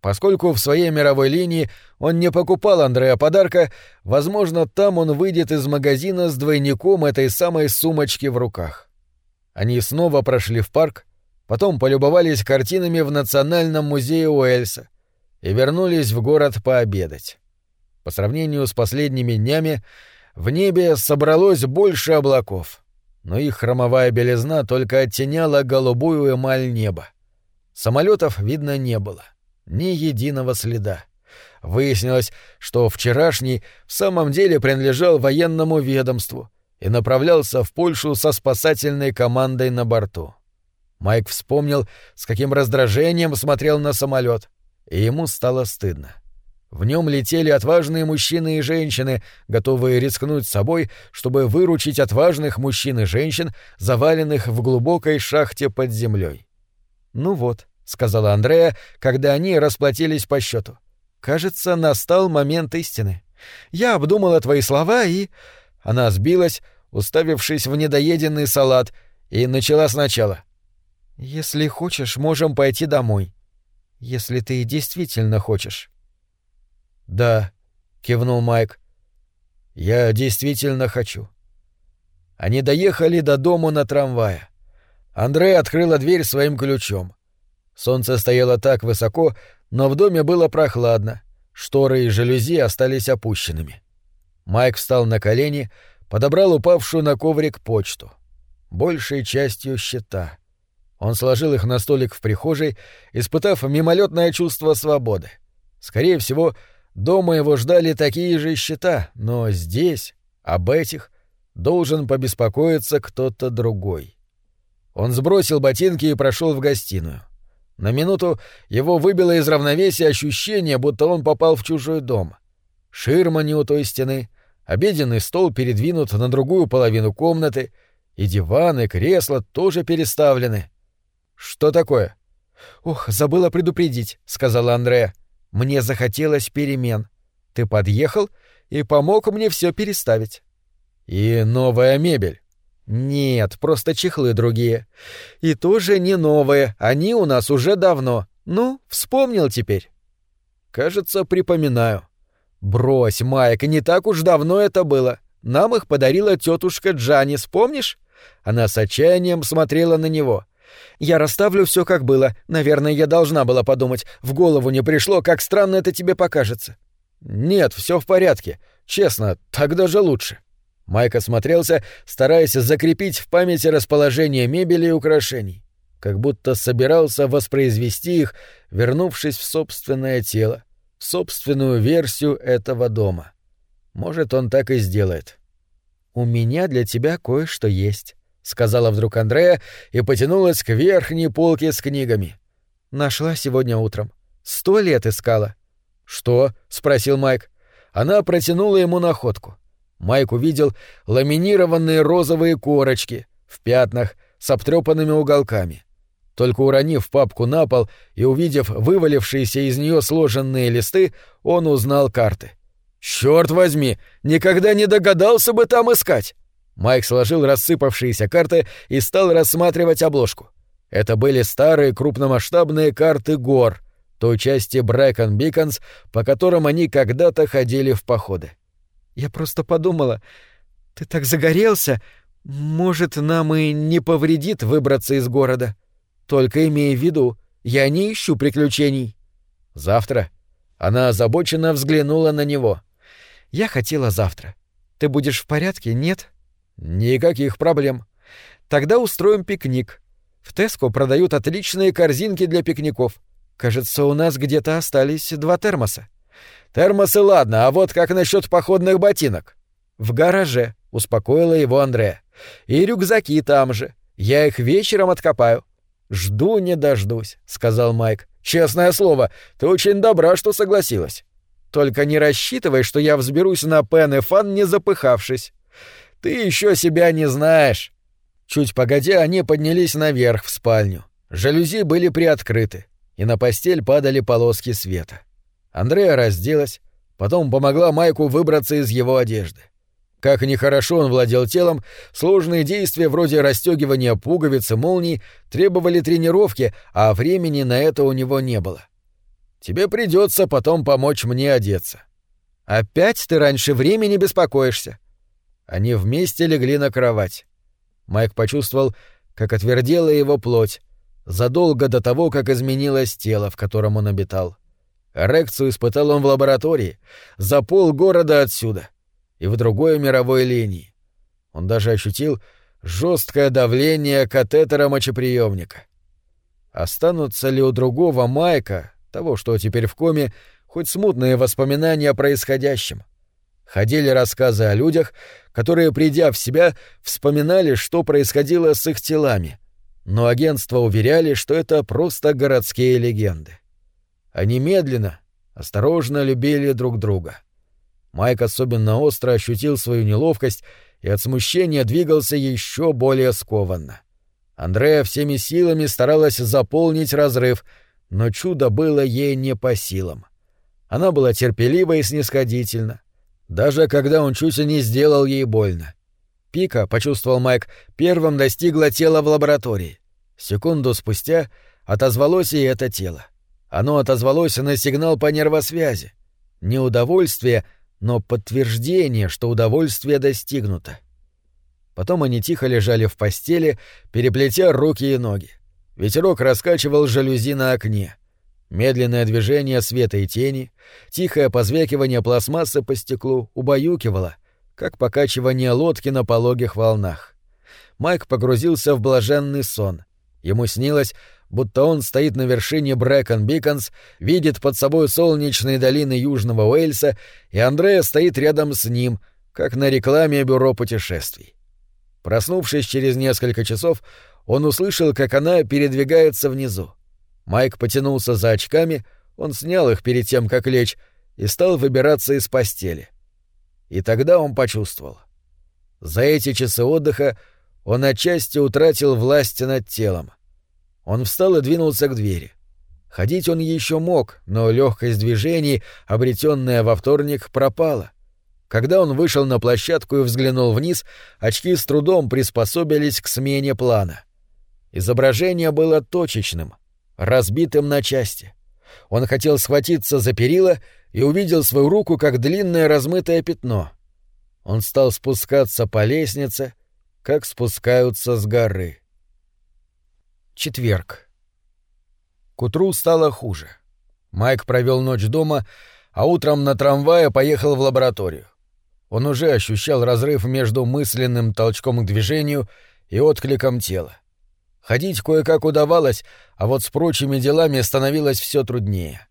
Поскольку в своей мировой линии он не покупал Андрея подарка, возможно, там он выйдет из магазина с двойником этой самой сумочки в руках. Они снова прошли в парк, потом полюбовались картинами в Национальном музее Уэльса и вернулись в город пообедать. По сравнению с последними днями, в небе собралось больше облаков — но их хромовая белизна только оттеняла голубую эмаль неба. Самолетов видно не было. Ни единого следа. Выяснилось, что вчерашний в самом деле принадлежал военному ведомству и направлялся в Польшу со спасательной командой на борту. Майк вспомнил, с каким раздражением смотрел на самолет, и ему стало стыдно. В нем летели отважные мужчины и женщины, готовые рискнуть собой, чтобы выручить отважных мужчин и женщин, заваленных в глубокой шахте под землей. «Ну вот», — сказала Андрея, когда они расплатились по счету. «Кажется, настал момент истины. Я обдумала твои слова и...» Она сбилась, уставившись в недоеденный салат, и начала сначала. «Если хочешь, можем пойти домой. Если ты действительно хочешь». «Да», — кивнул Майк. «Я действительно хочу». Они доехали до дому на трамвае. Андрей открыла дверь своим ключом. Солнце стояло так высоко, но в доме было прохладно. Шторы и жалюзи остались опущенными. Майк встал на колени, подобрал упавшую на коврик почту. Большей частью счета. Он сложил их на столик в прихожей, испытав мимолетное чувство свободы. Скорее всего, дома его ждали такие же счета, но здесь, об этих, должен побеспокоиться кто-то другой. Он сбросил ботинки и прошел в гостиную. На минуту его выбило из равновесия ощущение, будто он попал в чужой дом. Ширма не у той стены, обеденный стол передвинут на другую половину комнаты, и диван, и кресла тоже переставлены. «Что такое?» «Ох, забыла предупредить», — сказала Андрея. «Мне захотелось перемен. Ты подъехал и помог мне все переставить». «И новая мебель?» «Нет, просто чехлы другие. И тоже не новые, они у нас уже давно. Ну, вспомнил теперь». «Кажется, припоминаю». «Брось, Майк, не так уж давно это было. Нам их подарила тетушка Джани, помнишь?» Она с отчаянием смотрела на него. «Я расставлю все как было. Наверное, я должна была подумать. В голову не пришло, как странно это тебе покажется». «Нет, все в порядке. Честно, так даже лучше». Майк осмотрелся, стараясь закрепить в памяти расположение мебели и украшений, как будто собирался воспроизвести их, вернувшись в собственное тело, в собственную версию этого дома. Может, он так и сделает. «У меня для тебя кое-что есть», — сказала вдруг Андрея и потянулась к верхней полке с книгами. «Нашла сегодня утром. Сто лет искала». «Что?» — спросил Майк. Она протянула ему находку. Майк увидел ламинированные розовые корочки в пятнах с обтрепанными уголками. Только уронив папку на пол и увидев вывалившиеся из нее сложенные листы, он узнал карты. «Черт возьми! Никогда не догадался бы там искать!» Майк сложил рассыпавшиеся карты и стал рассматривать обложку. Это были старые крупномасштабные карты гор, той части Брэкон Биконс, по которым они когда-то ходили в походы. Я просто подумала, ты так загорелся, может, нам и не повредит выбраться из города. Только имей в виду, я не ищу приключений. Завтра. Она озабоченно взглянула на него. Я хотела завтра. Ты будешь в порядке, нет? Никаких проблем. Тогда устроим пикник. В Теско продают отличные корзинки для пикников. Кажется, у нас где-то остались два термоса. Термосы ладно, а вот как насчет походных ботинок? В гараже, успокоила его Андрея. И рюкзаки там же. Я их вечером откопаю. Жду не дождусь, сказал Майк. Честное слово, ты очень добра, что согласилась. Только не рассчитывай, что я взберусь на Пен и Фан, не запыхавшись. Ты еще себя не знаешь. Чуть погодя, они поднялись наверх в спальню. Жалюзи были приоткрыты, и на постель падали полоски света. Андрея разделась, потом помогла Майку выбраться из его одежды. Как нехорошо он владел телом, сложные действия вроде расстегивания пуговиц и молний требовали тренировки, а времени на это у него не было. Тебе придется потом помочь мне одеться. Опять ты раньше времени беспокоишься. Они вместе легли на кровать. Майк почувствовал, как отвердела его плоть, задолго до того, как изменилось тело, в котором он обитал. Эрекцию испытал он в лаборатории, за полгорода отсюда и в другой мировой линии. Он даже ощутил жесткое давление катетера мочеприемника. Останутся ли у другого Майка, того, что теперь в коме, хоть смутные воспоминания о происходящем? Ходили рассказы о людях, которые, придя в себя, вспоминали, что происходило с их телами, но агентства уверяли, что это просто городские легенды. Они медленно, осторожно любили друг друга. Майк особенно остро ощутил свою неловкость и от смущения двигался еще более скованно. Андрея всеми силами старалась заполнить разрыв, но чудо было ей не по силам. Она была терпелива и снисходительна, даже когда он чуть не сделал ей больно. Пика, почувствовал Майк, первым достигла тела в лаборатории. Секунду спустя отозвалось и это тело. Оно отозвалось на сигнал по нервосвязи. Не удовольствие, но подтверждение, что удовольствие достигнуто. Потом они тихо лежали в постели, переплетя руки и ноги. Ветерок раскачивал жалюзи на окне. Медленное движение света и тени, тихое позвякивание пластмассы по стеклу убаюкивало, как покачивание лодки на пологих волнах. Майк погрузился в блаженный сон. Ему снилось, будто он стоит на вершине Брэкон Биконс, видит под собой солнечные долины Южного Уэльса, и Андрея стоит рядом с ним, как на рекламе бюро путешествий. Проснувшись через несколько часов, он услышал, как она передвигается внизу. Майк потянулся за очками, он снял их перед тем, как лечь, и стал выбираться из постели. И тогда он почувствовал. За эти часы отдыха он отчасти утратил власть над телом. Он встал и двинулся к двери. Ходить он еще мог, но легкость движений, обретенная во вторник, пропала. Когда он вышел на площадку и взглянул вниз, очки с трудом приспособились к смене плана. Изображение было точечным, разбитым на части. Он хотел схватиться за перила и увидел свою руку как длинное размытое пятно. Он стал спускаться по лестнице, как спускаются с горы. Четверг. К утру стало хуже. Майк провел ночь дома, а утром на трамвае поехал в лабораторию. Он уже ощущал разрыв между мысленным толчком к движению и откликом тела. Ходить кое-как удавалось, а вот с прочими делами становилось все труднее.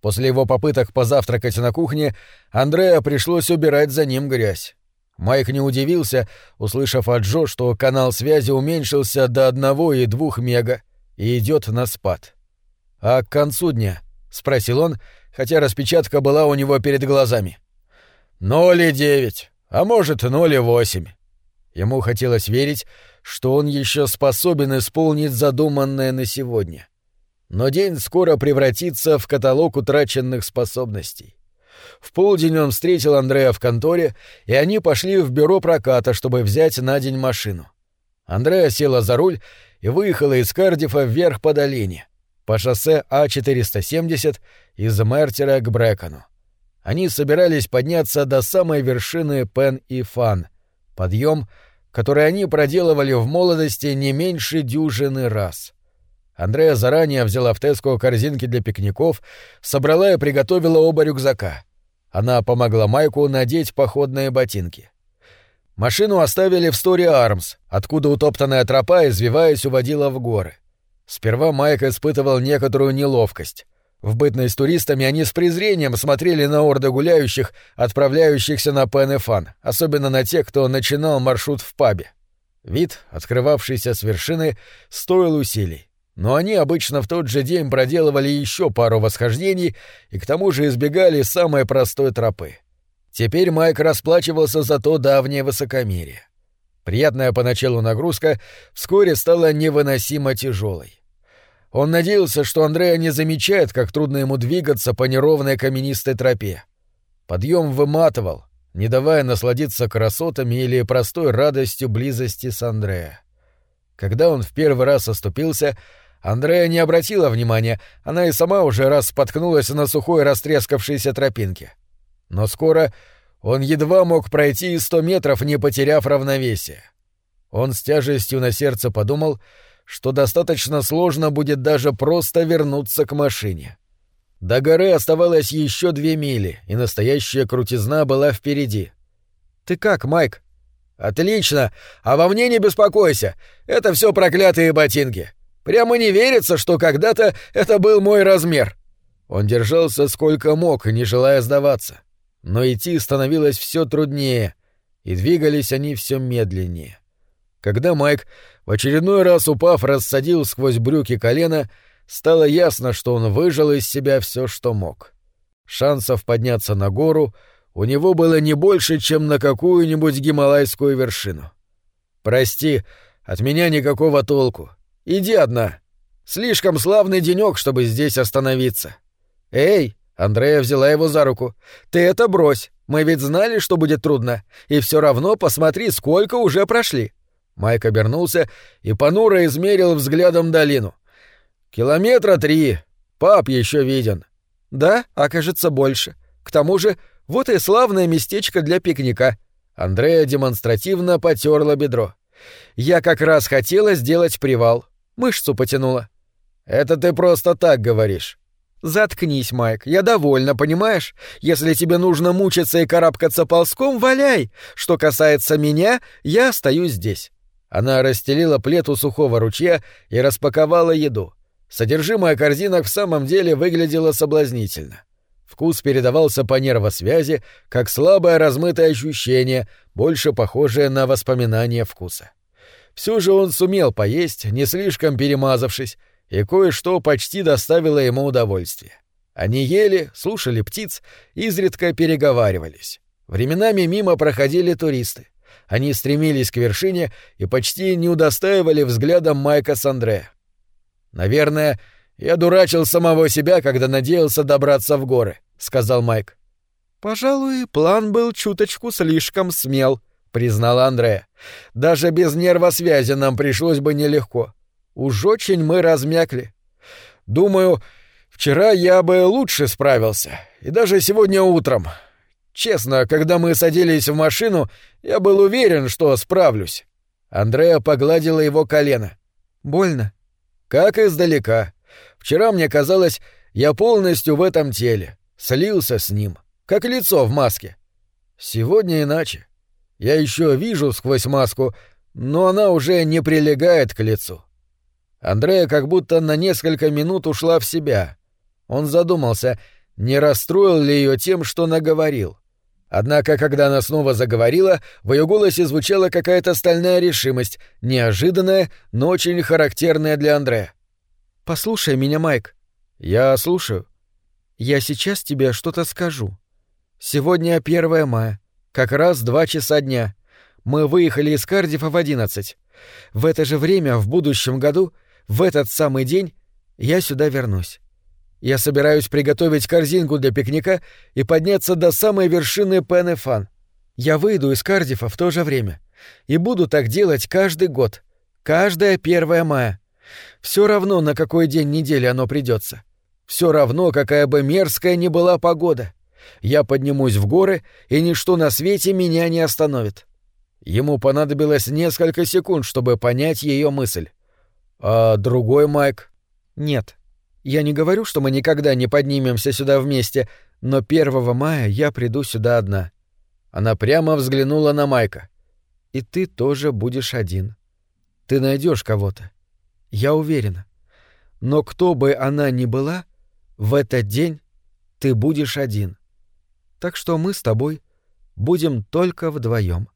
После его попыток позавтракать на кухне Андреа пришлось убирать за ним грязь. Майк не удивился, услышав от Джо, что канал связи уменьшился до одного и двух мега и идет на спад. «А к концу дня?» — спросил он, хотя распечатка была у него перед глазами. «Ноль и девять, а может, ноль и восемь». Ему хотелось верить, что он еще способен исполнить задуманное на сегодня. Но день скоро превратится в каталог утраченных способностей. В полдень он встретил Андрея в конторе, и они пошли в бюро проката, чтобы взять на день машину. Андрея села за руль и выехала из Кардифа вверх по долине, по шоссе А-470 из Мертера к Брэкону. Они собирались подняться до самой вершины Пен и Фан, подъем, который они проделывали в молодости не меньше дюжины раз. Андрея заранее взяла в Теско корзинки для пикников, собрала и приготовила оба рюкзака. Она помогла Майку надеть походные ботинки. Машину оставили в Стори Армс, откуда утоптанная тропа, извиваясь, уводила в горы. Сперва Майк испытывал некоторую неловкость. В бытность туристами они с презрением смотрели на орды гуляющих, отправляющихся на Пен особенно на тех, кто начинал маршрут в пабе. Вид, открывавшийся с вершины, стоил усилий. Но они обычно в тот же день проделывали еще пару восхождений и к тому же избегали самой простой тропы. Теперь Майк расплачивался за то давнее высокомерие. Приятная поначалу нагрузка вскоре стала невыносимо тяжелой. Он надеялся, что Андрея не замечает, как трудно ему двигаться по неровной каменистой тропе. Подъем выматывал, не давая насладиться красотами или простой радостью близости с Андрея. Когда он в первый раз оступился, Андрея не обратила внимания, она и сама уже раз споткнулась на сухой растрескавшейся тропинке. Но скоро он едва мог пройти и сто метров, не потеряв равновесие. Он с тяжестью на сердце подумал, что достаточно сложно будет даже просто вернуться к машине. До горы оставалось еще две мили, и настоящая крутизна была впереди. «Ты как, Майк?» «Отлично! А во мне не беспокойся! Это все проклятые ботинки! Прямо не верится, что когда-то это был мой размер. Он держался сколько мог, не желая сдаваться. Но идти становилось все труднее, и двигались они все медленнее. Когда Майк, в очередной раз упав, рассадил сквозь брюки колено, стало ясно, что он выжил из себя все, что мог. Шансов подняться на гору у него было не больше, чем на какую-нибудь гималайскую вершину. «Прости, от меня никакого толку», Иди одна. Слишком славный денек, чтобы здесь остановиться. Эй, Андрея взяла его за руку. Ты это брось. Мы ведь знали, что будет трудно. И все равно посмотри, сколько уже прошли. Майк обернулся и понуро измерил взглядом долину. Километра три. Пап еще виден. Да, окажется больше. К тому же, вот и славное местечко для пикника. Андрея демонстративно потерла бедро. Я как раз хотела сделать привал. Мышцу потянула. Это ты просто так говоришь. Заткнись, Майк, я довольна, понимаешь? Если тебе нужно мучиться и карабкаться ползком, валяй. Что касается меня, я остаюсь здесь. Она расстелила плед у сухого ручья и распаковала еду. Содержимое корзинок в самом деле выглядело соблазнительно. Вкус передавался по нервосвязи, как слабое размытое ощущение, больше похожее на воспоминание вкуса. Все же он сумел поесть, не слишком перемазавшись, и кое-что почти доставило ему удовольствие. Они ели, слушали птиц, изредка переговаривались. Временами мимо проходили туристы. Они стремились к вершине и почти не удостаивали взглядом Майка с Андре. «Наверное, я дурачил самого себя, когда надеялся добраться в горы», — сказал Майк. «Пожалуй, план был чуточку слишком смел», — признала Андрея. «Даже без нервосвязи нам пришлось бы нелегко. Уж очень мы размякли. Думаю, вчера я бы лучше справился, и даже сегодня утром. Честно, когда мы садились в машину, я был уверен, что справлюсь. Андреа погладила его колено. Больно. Как издалека. Вчера мне казалось, я полностью в этом теле, слился с ним, как лицо в маске. Сегодня иначе. Я еще вижу сквозь маску, но она уже не прилегает к лицу. Андрея как будто на несколько минут ушла в себя. Он задумался, не расстроил ли ее тем, что наговорил. Однако, когда она снова заговорила, в ее голосе звучала какая-то стальная решимость, неожиданная, но очень характерная для Андрея. «Послушай меня, Майк». «Я слушаю». «Я сейчас тебе что-то скажу. Сегодня 1 мая, как раз два часа дня. Мы выехали из Кардифа в одиннадцать. В это же время, в будущем году, в этот самый день я сюда вернусь. Я собираюсь приготовить корзинку для пикника и подняться до самой вершины Пенефан. Я выйду из Кардифа в то же время. И буду так делать каждый год. Каждое первое мая. Все равно, на какой день недели оно придется. Все равно, какая бы мерзкая ни была погода. Я поднимусь в горы, и ничто на свете меня не остановит. Ему понадобилось несколько секунд, чтобы понять ее мысль. А другой Майк? Нет. Я не говорю, что мы никогда не поднимемся сюда вместе, но 1 мая я приду сюда одна. Она прямо взглянула на Майка. И ты тоже будешь один. Ты найдешь кого-то. Я уверена. Но кто бы она ни была, в этот день ты будешь один. Так что мы с тобой будем только вдвоем.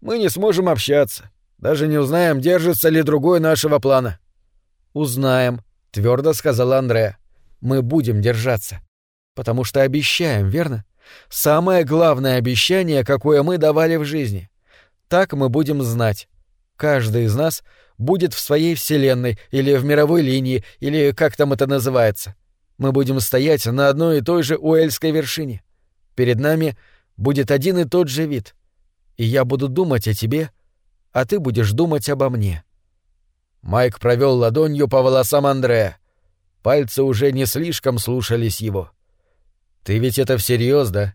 Мы не сможем общаться. Даже не узнаем, держится ли другой нашего плана. Узнаем, твердо сказала Андреа. Мы будем держаться. Потому что обещаем, верно? Самое главное обещание, какое мы давали в жизни. Так мы будем знать. Каждый из нас будет в своей вселенной или в мировой линии, или как там это называется. Мы будем стоять на одной и той же Уэльской вершине. Перед нами будет один и тот же вид. И я буду думать о тебе — а ты будешь думать обо мне». Майк провел ладонью по волосам Андрея. Пальцы уже не слишком слушались его. «Ты ведь это всерьез, да?»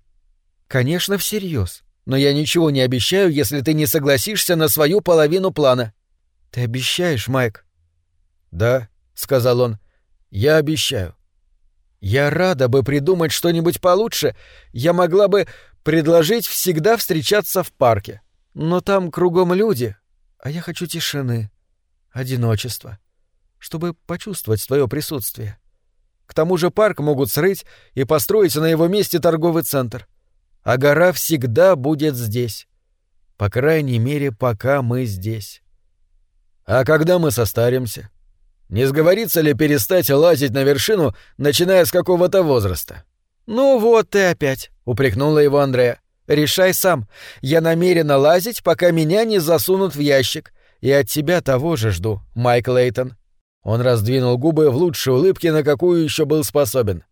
«Конечно, всерьез. Но я ничего не обещаю, если ты не согласишься на свою половину плана». «Ты обещаешь, Майк?» «Да», — сказал он, — «я обещаю». «Я рада бы придумать что-нибудь получше. Я могла бы предложить всегда встречаться в парке. Но там кругом люди, а я хочу тишины, одиночества, чтобы почувствовать свое присутствие. К тому же парк могут срыть и построить на его месте торговый центр. А гора всегда будет здесь. По крайней мере, пока мы здесь. А когда мы состаримся? Не сговорится ли перестать лазить на вершину, начиная с какого-то возраста? Ну вот ты опять, упрекнула его Андрея. Решай сам. Я намерена лазить, пока меня не засунут в ящик. И от тебя того же жду, Майк Лейтон. Он раздвинул губы в лучшей улыбке, на какую еще был способен.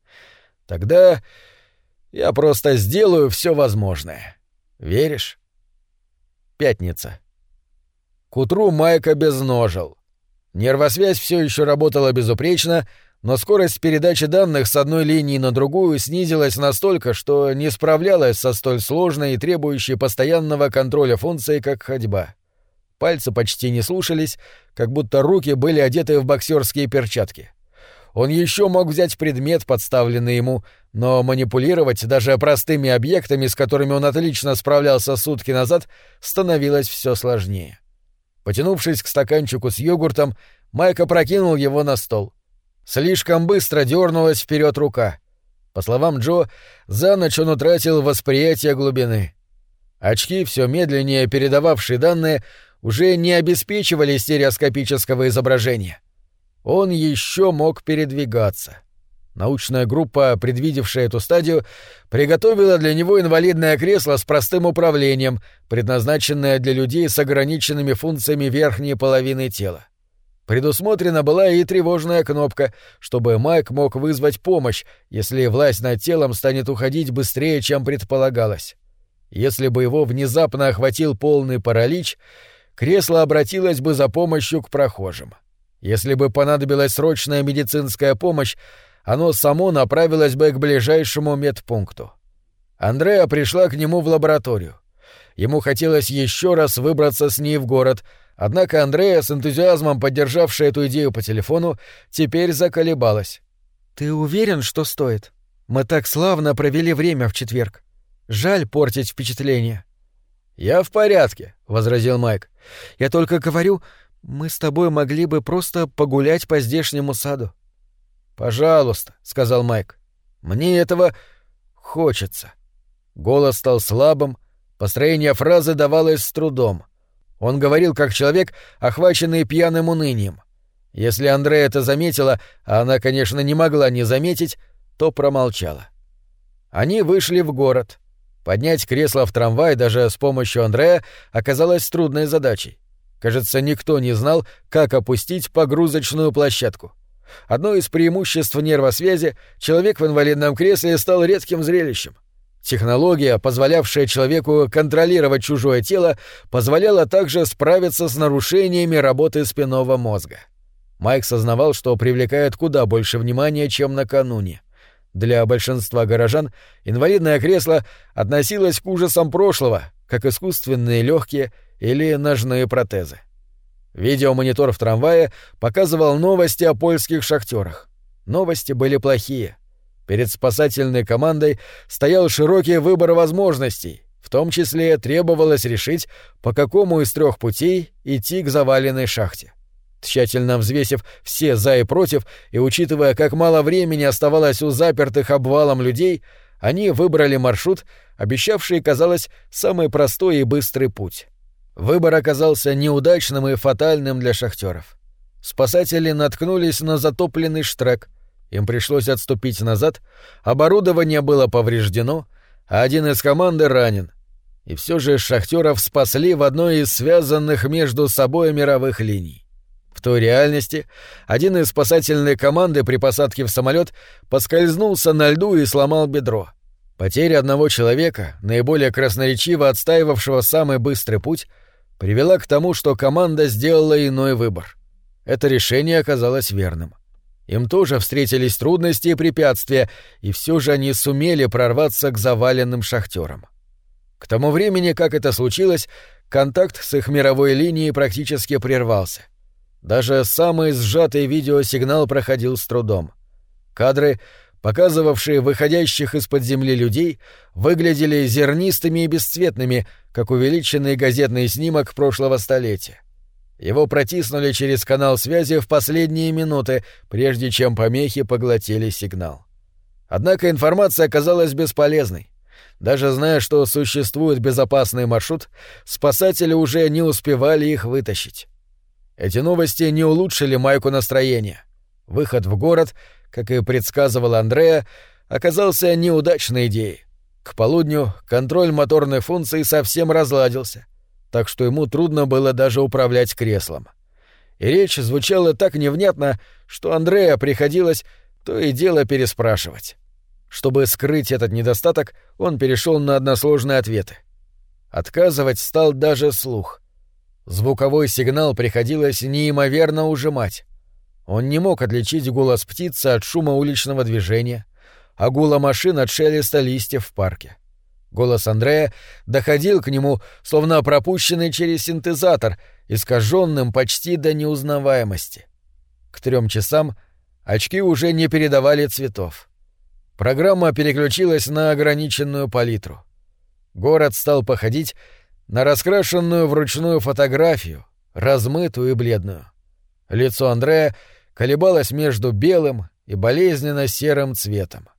Тогда я просто сделаю все возможное. Веришь? Пятница. К утру Майк обезножил. Нервосвязь все еще работала безупречно, но скорость передачи данных с одной линии на другую снизилась настолько, что не справлялась со столь сложной и требующей постоянного контроля функцией, как ходьба. Пальцы почти не слушались, как будто руки были одеты в боксерские перчатки. Он еще мог взять предмет, подставленный ему, но манипулировать даже простыми объектами, с которыми он отлично справлялся сутки назад, становилось все сложнее. Потянувшись к стаканчику с йогуртом, Майк опрокинул его на стол — Слишком быстро дернулась вперед рука. По словам Джо, за ночь он утратил восприятие глубины. Очки, все медленнее передававшие данные, уже не обеспечивали стереоскопического изображения. Он еще мог передвигаться. Научная группа, предвидевшая эту стадию, приготовила для него инвалидное кресло с простым управлением, предназначенное для людей с ограниченными функциями верхней половины тела. Предусмотрена была и тревожная кнопка, чтобы Майк мог вызвать помощь, если власть над телом станет уходить быстрее, чем предполагалось. Если бы его внезапно охватил полный паралич, кресло обратилось бы за помощью к прохожим. Если бы понадобилась срочная медицинская помощь, оно само направилось бы к ближайшему медпункту. Андреа пришла к нему в лабораторию. Ему хотелось еще раз выбраться с ней в город, однако Андрея, с энтузиазмом поддержавшая эту идею по телефону, теперь заколебалась. «Ты уверен, что стоит? Мы так славно провели время в четверг. Жаль портить впечатление». «Я в порядке», — возразил Майк. «Я только говорю, мы с тобой могли бы просто погулять по здешнему саду. «Пожалуйста», — сказал Майк. «Мне этого хочется». Голос стал слабым, построение фразы давалось с трудом. Он говорил как человек, охваченный пьяным унынием. Если Андрея это заметила, а она, конечно, не могла не заметить, то промолчала. Они вышли в город. Поднять кресло в трамвай даже с помощью Андрея оказалось трудной задачей. Кажется, никто не знал, как опустить погрузочную площадку. Одно из преимуществ нервосвязи человек в инвалидном кресле стал редким зрелищем. Технология, позволявшая человеку контролировать чужое тело, позволяла также справиться с нарушениями работы спинного мозга. Майк сознавал, что привлекает куда больше внимания, чем накануне. Для большинства горожан инвалидное кресло относилось к ужасам прошлого, как искусственные легкие или ножные протезы. Видеомонитор в трамвае показывал новости о польских шахтерах. Новости были плохие. Перед спасательной командой стоял широкий выбор возможностей, в том числе требовалось решить, по какому из трех путей идти к заваленной шахте. Тщательно взвесив все «за» и «против» и учитывая, как мало времени оставалось у запертых обвалом людей, они выбрали маршрут, обещавший, казалось, самый простой и быстрый путь. Выбор оказался неудачным и фатальным для шахтеров. Спасатели наткнулись на затопленный штрек, им пришлось отступить назад, оборудование было повреждено, а один из команды ранен. И все же шахтеров спасли в одной из связанных между собой мировых линий. В той реальности один из спасательной команды при посадке в самолет поскользнулся на льду и сломал бедро. Потеря одного человека, наиболее красноречиво отстаивавшего самый быстрый путь, привела к тому, что команда сделала иной выбор. Это решение оказалось верным. Им тоже встретились трудности и препятствия, и все же они сумели прорваться к заваленным шахтерам. К тому времени, как это случилось, контакт с их мировой линией практически прервался. Даже самый сжатый видеосигнал проходил с трудом. Кадры показывавшие выходящих из-под земли людей, выглядели зернистыми и бесцветными, как увеличенный газетный снимок прошлого столетия. Его протиснули через канал связи в последние минуты, прежде чем помехи поглотили сигнал. Однако информация оказалась бесполезной. Даже зная, что существует безопасный маршрут, спасатели уже не успевали их вытащить. Эти новости не улучшили Майку настроение. Выход в город — как и предсказывал Андреа, оказался неудачной идеей. К полудню контроль моторной функции совсем разладился, так что ему трудно было даже управлять креслом. И речь звучала так невнятно, что Андреа приходилось то и дело переспрашивать. Чтобы скрыть этот недостаток, он перешел на односложные ответы. Отказывать стал даже слух. Звуковой сигнал приходилось неимоверно ужимать. Он не мог отличить голос птицы от шума уличного движения, а гула машин от шелеста листьев в парке. Голос Андрея доходил к нему, словно пропущенный через синтезатор, искаженным почти до неузнаваемости. К трем часам очки уже не передавали цветов. Программа переключилась на ограниченную палитру. Город стал походить на раскрашенную вручную фотографию, размытую и бледную. Лицо Андрея колебалась между белым и болезненно серым цветом.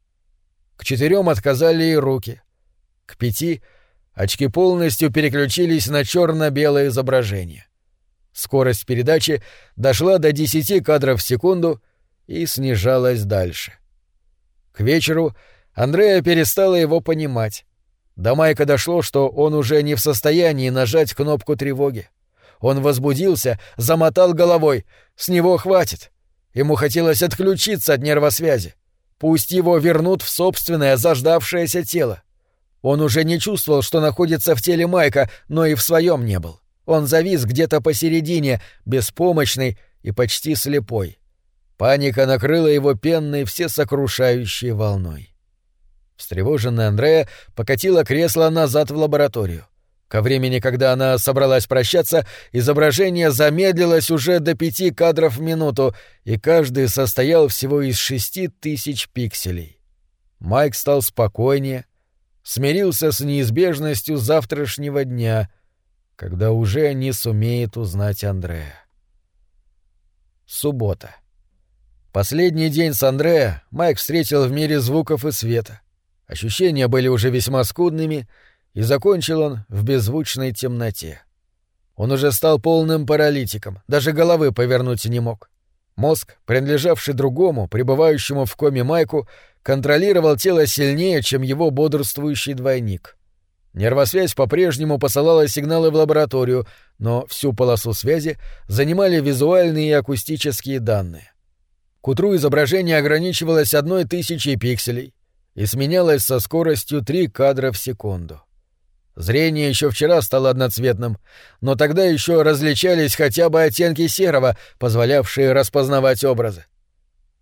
К четырем отказали и руки. К пяти очки полностью переключились на черно-белое изображение. Скорость передачи дошла до 10 кадров в секунду и снижалась дальше. К вечеру Андрея перестала его понимать. До Майка дошло, что он уже не в состоянии нажать кнопку тревоги. Он возбудился, замотал головой. С него хватит. Ему хотелось отключиться от нервосвязи. Пусть его вернут в собственное заждавшееся тело. Он уже не чувствовал, что находится в теле Майка, но и в своем не был. Он завис где-то посередине, беспомощный и почти слепой. Паника накрыла его пенной всесокрушающей волной. Встревоженная Андрея покатила кресло назад в лабораторию. Ко времени, когда она собралась прощаться, изображение замедлилось уже до пяти кадров в минуту, и каждый состоял всего из шести тысяч пикселей. Майк стал спокойнее, смирился с неизбежностью завтрашнего дня, когда уже не сумеет узнать Андрея. Суббота. Последний день с Андрея Майк встретил в мире звуков и света — Ощущения были уже весьма скудными, и закончил он в беззвучной темноте. Он уже стал полным паралитиком, даже головы повернуть не мог. Мозг, принадлежавший другому, пребывающему в коме Майку, контролировал тело сильнее, чем его бодрствующий двойник. Нервосвязь по-прежнему посылала сигналы в лабораторию, но всю полосу связи занимали визуальные и акустические данные. К утру изображение ограничивалось одной тысячей пикселей, и сменялась со скоростью 3 кадра в секунду. Зрение еще вчера стало одноцветным, но тогда еще различались хотя бы оттенки серого, позволявшие распознавать образы.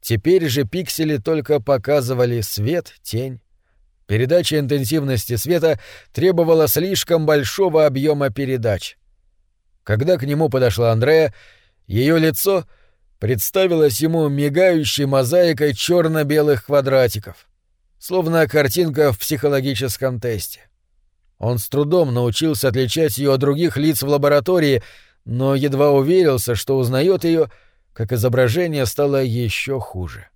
Теперь же пиксели только показывали свет, тень. Передача интенсивности света требовала слишком большого объема передач. Когда к нему подошла Андрея, ее лицо представилось ему мигающей мозаикой черно-белых квадратиков словно картинка в психологическом тесте. Он с трудом научился отличать ее от других лиц в лаборатории, но едва уверился, что узнает ее, как изображение стало еще хуже.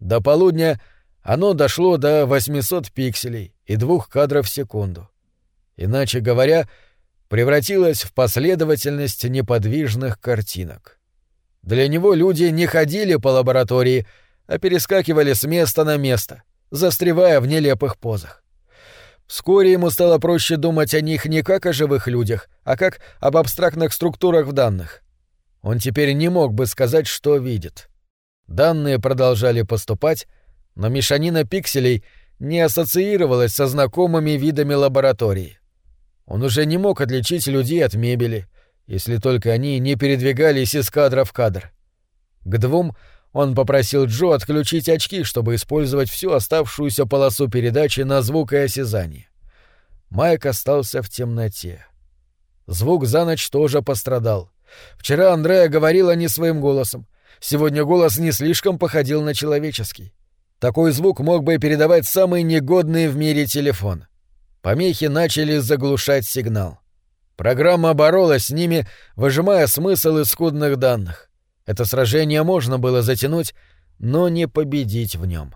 До полудня оно дошло до 800 пикселей и двух кадров в секунду. Иначе говоря, превратилось в последовательность неподвижных картинок. Для него люди не ходили по лаборатории, а перескакивали с места на место, застревая в нелепых позах. Вскоре ему стало проще думать о них не как о живых людях, а как об абстрактных структурах в данных. Он теперь не мог бы сказать, что видит. Данные продолжали поступать, но мешанина пикселей не ассоциировалась со знакомыми видами лаборатории. Он уже не мог отличить людей от мебели, если только они не передвигались из кадра в кадр. К двум он попросил Джо отключить очки, чтобы использовать всю оставшуюся полосу передачи на звук и осязание. Майк остался в темноте. Звук за ночь тоже пострадал. Вчера Андрея говорила не своим голосом. Сегодня голос не слишком походил на человеческий. Такой звук мог бы передавать самый негодный в мире телефон. Помехи начали заглушать сигнал. Программа боролась с ними, выжимая смысл из скудных данных. Это сражение можно было затянуть, но не победить в нем.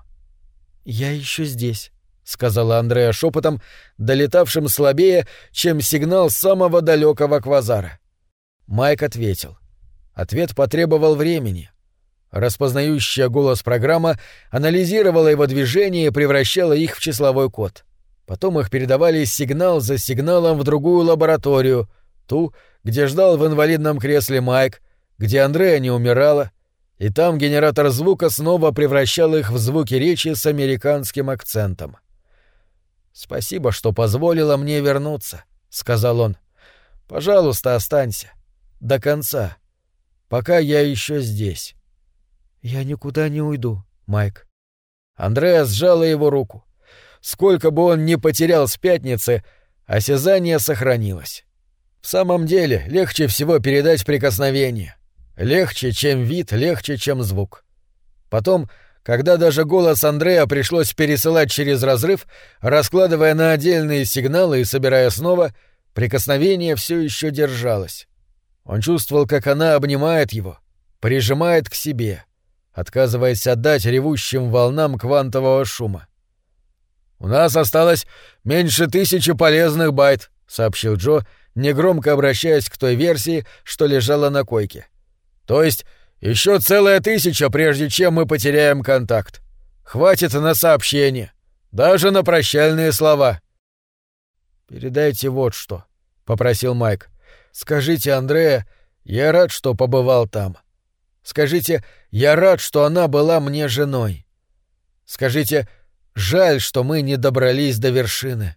«Я еще здесь», — сказала Андрея шепотом, долетавшим слабее, чем сигнал самого далекого квазара. Майк ответил. Ответ потребовал времени. Распознающая голос программа анализировала его движения и превращала их в числовой код. Потом их передавали сигнал за сигналом в другую лабораторию, ту, где ждал в инвалидном кресле Майк, где Андрея не умирала, и там генератор звука снова превращал их в звуки речи с американским акцентом. «Спасибо, что позволила мне вернуться», — сказал он. «Пожалуйста, останься. До конца. Пока я еще здесь». «Я никуда не уйду, Майк». Андреа сжала его руку. Сколько бы он ни потерял с пятницы, осязание сохранилось. В самом деле, легче всего передать прикосновение. Легче, чем вид, легче, чем звук. Потом, когда даже голос Андрея пришлось пересылать через разрыв, раскладывая на отдельные сигналы и собирая снова, прикосновение все еще держалось. Он чувствовал, как она обнимает его, прижимает к себе, отказываясь отдать ревущим волнам квантового шума. «У нас осталось меньше тысячи полезных байт», — сообщил Джо, негромко обращаясь к той версии, что лежала на койке. «То есть еще целая тысяча, прежде чем мы потеряем контакт. Хватит на сообщение, даже на прощальные слова». «Передайте вот что», — попросил Майк. «Скажите, Андрея, я рад, что побывал там. Скажите, я рад, что она была мне женой. Скажите, жаль, что мы не добрались до вершины».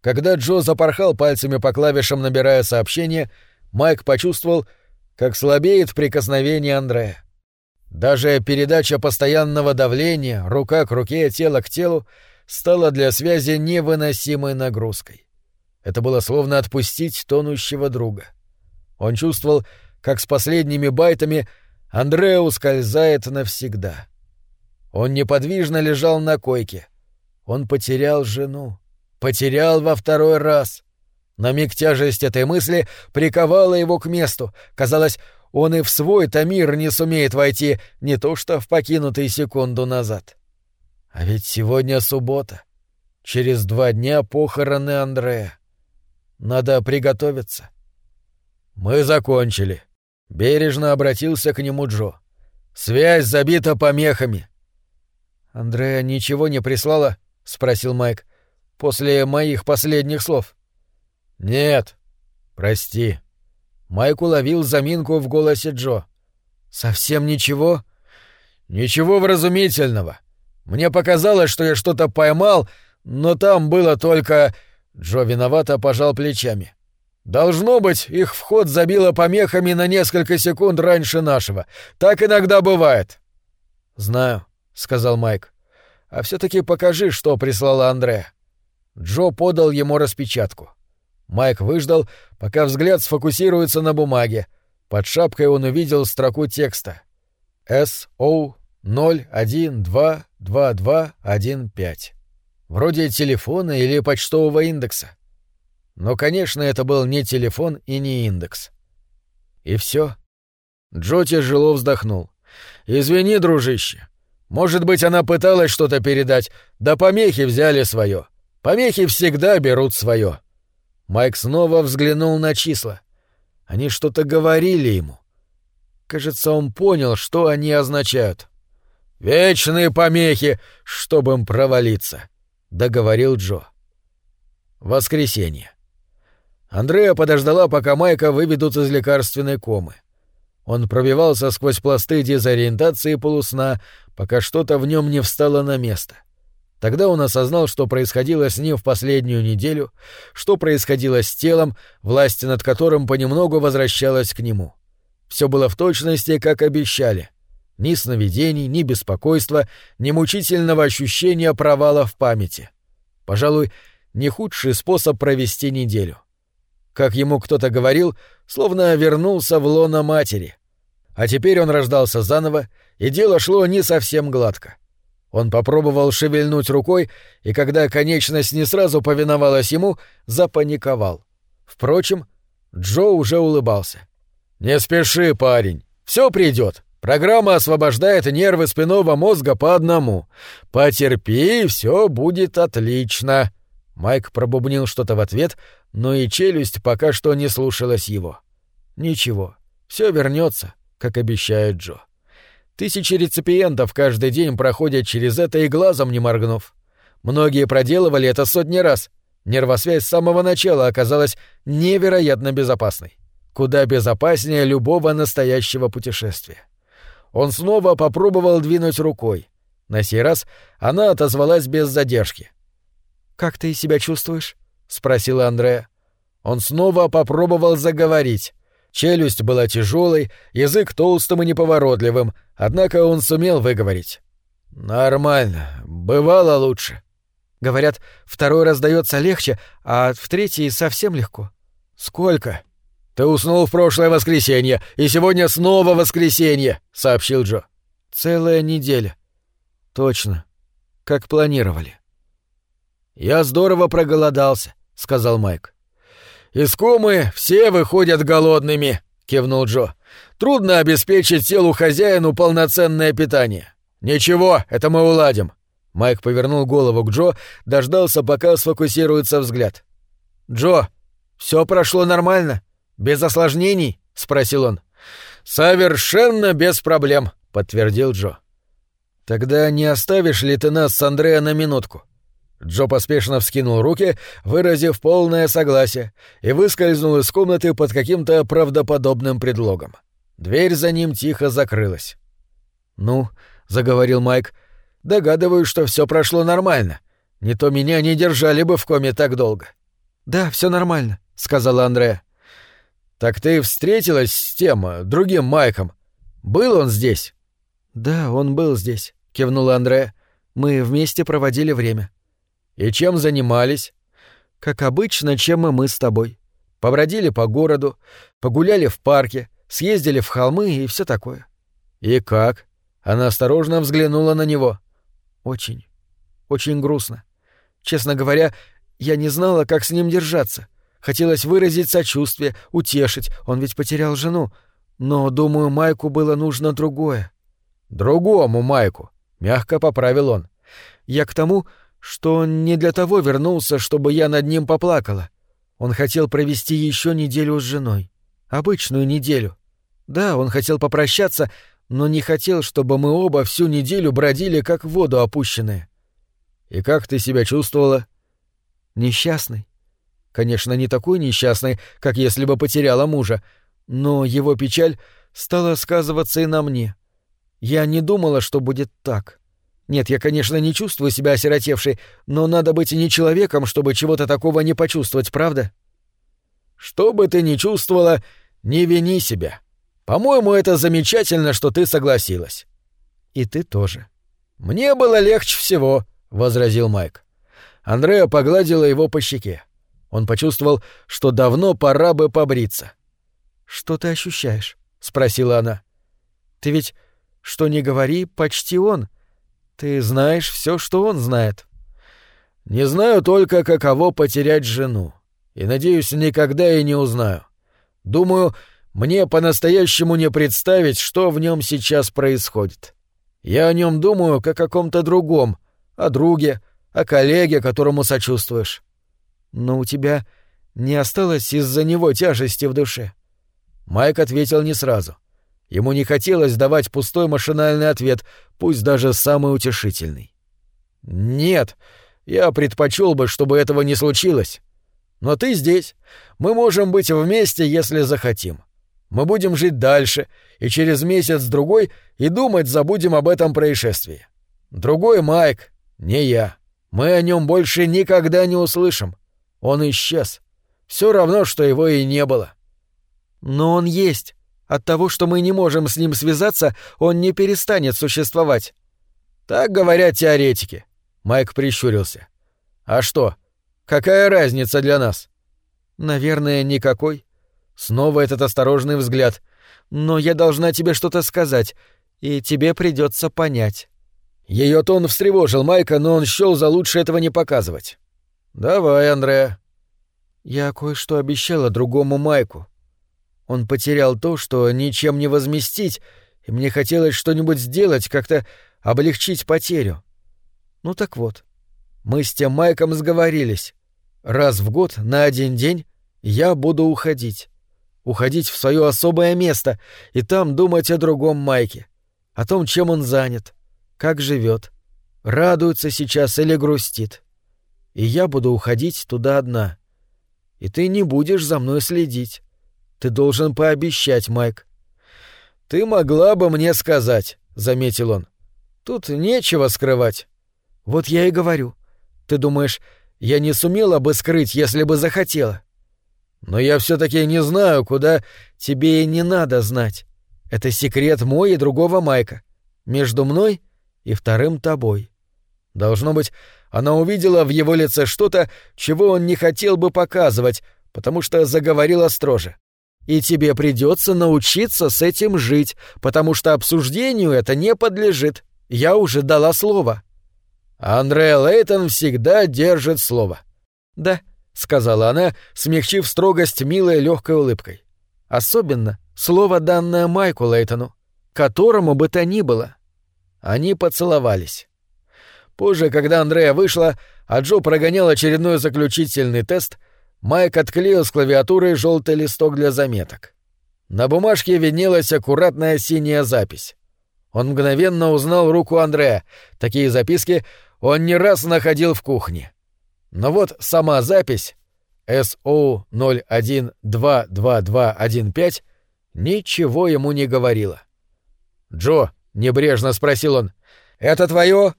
Когда Джо запорхал пальцами по клавишам, набирая сообщение, Майк почувствовал, как слабеет прикосновение Андрея. Даже передача постоянного давления, рука к руке, тело к телу, стала для связи невыносимой нагрузкой. Это было словно отпустить тонущего друга. Он чувствовал, как с последними байтами Андреа ускользает навсегда. Он неподвижно лежал на койке. Он потерял жену. Потерял во второй раз. На миг тяжесть этой мысли приковала его к месту. Казалось, он и в свой-то мир не сумеет войти, не то что в покинутый секунду назад. А ведь сегодня суббота. Через два дня похороны Андрея. Надо приготовиться. Мы закончили. Бережно обратился к нему Джо. Связь забита помехами. Андрея ничего не прислала? спросил Майк. После моих последних слов. Нет. Прости. Майк уловил заминку в голосе Джо. Совсем ничего? Ничего вразумительного. Мне показалось, что я что-то поймал, но там было только... Джо виновато пожал плечами. Должно быть, их вход забило помехами на несколько секунд раньше нашего. Так иногда бывает. Знаю, сказал Майк. А все-таки покажи, что прислала Андрея. Джо подал ему распечатку. Майк выждал, пока взгляд сфокусируется на бумаге. Под шапкой он увидел строку текста. «С.О. 0122215». Вроде телефона или почтового индекса. Но, конечно, это был не телефон и не индекс. И все. Джо тяжело вздохнул. «Извини, дружище. Может быть, она пыталась что-то передать, да помехи взяли свое. Помехи всегда берут свое. Майк снова взглянул на числа. Они что-то говорили ему. Кажется, он понял, что они означают. «Вечные помехи, чтобы им провалиться», — договорил Джо. Воскресенье. Андрея подождала, пока Майка выведут из лекарственной комы. Он пробивался сквозь пласты дезориентации полусна, пока что-то в нем не встало на место. Тогда он осознал, что происходило с ним в последнюю неделю, что происходило с телом, власть над которым понемногу возвращалась к нему. Все было в точности, как обещали. Ни сновидений, ни беспокойства, ни мучительного ощущения провала в памяти. Пожалуй, не худший способ провести неделю. Как ему кто-то говорил, словно вернулся в лоно матери. А теперь он рождался заново, и дело шло не совсем гладко. Он попробовал шевельнуть рукой, и когда конечность не сразу повиновалась ему, запаниковал. Впрочем, Джо уже улыбался. «Не спеши, парень. Все придет. Программа освобождает нервы спинного мозга по одному. Потерпи, все будет отлично». Майк пробубнил что-то в ответ, но и челюсть пока что не слушалась его. «Ничего, все вернется, как обещает Джо». Тысячи реципиентов каждый день проходят через это и глазом не моргнув. Многие проделывали это сотни раз. Нервосвязь с самого начала оказалась невероятно безопасной. Куда безопаснее любого настоящего путешествия. Он снова попробовал двинуть рукой. На сей раз она отозвалась без задержки. «Как ты себя чувствуешь?» — спросила Андрея. Он снова попробовал заговорить. Челюсть была тяжелой, язык толстым и неповоротливым, однако он сумел выговорить. «Нормально. Бывало лучше». Говорят, второй раз дается легче, а в третий совсем легко. «Сколько?» «Ты уснул в прошлое воскресенье, и сегодня снова воскресенье», — сообщил Джо. «Целая неделя». «Точно. Как планировали». «Я здорово проголодался», — сказал Майк. «Из комы все выходят голодными», — кивнул Джо. Трудно обеспечить телу хозяину полноценное питание. Ничего, это мы уладим. Майк повернул голову к Джо, дождался, пока сфокусируется взгляд. «Джо, все прошло нормально? Без осложнений?» — спросил он. «Совершенно без проблем», — подтвердил Джо. «Тогда не оставишь ли ты нас с Андреа на минутку?» Джо поспешно вскинул руки, выразив полное согласие, и выскользнул из комнаты под каким-то правдоподобным предлогом. Дверь за ним тихо закрылась. «Ну», — заговорил Майк, — «догадываюсь, что все прошло нормально. Не то меня не держали бы в коме так долго». «Да, все нормально», — сказала Андрея. «Так ты встретилась с тем, другим Майком? Был он здесь?» «Да, он был здесь», — кивнула Андрея. «Мы вместе проводили время». «И чем занимались?» «Как обычно, чем и мы с тобой. Побродили по городу, погуляли в парке, съездили в холмы и все такое». «И как?» Она осторожно взглянула на него. «Очень, очень грустно. Честно говоря, я не знала, как с ним держаться. Хотелось выразить сочувствие, утешить, он ведь потерял жену. Но, думаю, Майку было нужно другое». «Другому Майку», — мягко поправил он. «Я к тому, что он не для того вернулся, чтобы я над ним поплакала. Он хотел провести еще неделю с женой. Обычную неделю. Да, он хотел попрощаться, но не хотел, чтобы мы оба всю неделю бродили, как в воду опущенные. И как ты себя чувствовала? Несчастный. Конечно, не такой несчастный, как если бы потеряла мужа, но его печаль стала сказываться и на мне. Я не думала, что будет так. Нет, я, конечно, не чувствую себя осиротевшей, но надо быть не человеком, чтобы чего-то такого не почувствовать, правда? Что бы ты ни чувствовала, не вини себя. По-моему, это замечательно, что ты согласилась. И ты тоже. Мне было легче всего, возразил Майк. Андреа погладила его по щеке. Он почувствовал, что давно пора бы побриться. Что ты ощущаешь? спросила она. Ты ведь что не говори, почти он. Ты знаешь все, что он знает. Не знаю только, каково потерять жену. И, надеюсь, никогда и не узнаю. Думаю, мне по-настоящему не представить, что в нем сейчас происходит. Я о нем думаю, как о ком-то другом, о друге, о коллеге, которому сочувствуешь. Но у тебя не осталось из-за него тяжести в душе. Майк ответил не сразу — Ему не хотелось давать пустой машинальный ответ, пусть даже самый утешительный. «Нет, я предпочел бы, чтобы этого не случилось. Но ты здесь. Мы можем быть вместе, если захотим. Мы будем жить дальше, и через месяц-другой и думать забудем об этом происшествии. Другой Майк, не я. Мы о нем больше никогда не услышим. Он исчез. Все равно, что его и не было. Но он есть. От того, что мы не можем с ним связаться, он не перестанет существовать. Так говорят теоретики. Майк прищурился. А что? Какая разница для нас? Наверное, никакой. Снова этот осторожный взгляд. Но я должна тебе что-то сказать, и тебе придется понять. Ее тон встревожил Майка, но он счел за лучше этого не показывать. Давай, Андреа. Я кое-что обещала другому Майку. Он потерял то, что ничем не возместить, и мне хотелось что-нибудь сделать, как-то облегчить потерю. Ну так вот, мы с тем Майком сговорились. Раз в год на один день я буду уходить. Уходить в свое особое место и там думать о другом Майке, о том, чем он занят, как живет, радуется сейчас или грустит. И я буду уходить туда одна. И ты не будешь за мной следить. Ты должен пообещать, Майк. Ты могла бы мне сказать, заметил он. Тут нечего скрывать. Вот я и говорю. Ты думаешь, я не сумела бы скрыть, если бы захотела? Но я все-таки не знаю, куда тебе и не надо знать. Это секрет мой и другого Майка. Между мной и вторым тобой. Должно быть, она увидела в его лице что-то, чего он не хотел бы показывать, потому что заговорила строже и тебе придется научиться с этим жить, потому что обсуждению это не подлежит. Я уже дала слово». Андре Лейтон всегда держит слово. «Да», — сказала она, смягчив строгость милой легкой улыбкой. Особенно слово, данное Майку Лейтону, которому бы то ни было. Они поцеловались. Позже, когда Андрея вышла, а Джо прогонял очередной заключительный тест, Майк отклеил с клавиатуры желтый листок для заметок. На бумажке виднелась аккуратная синяя запись. Он мгновенно узнал руку Андрея. Такие записки он не раз находил в кухне. Но вот сама запись SO0122215 ничего ему не говорила. «Джо», — небрежно спросил он, — «это твое?»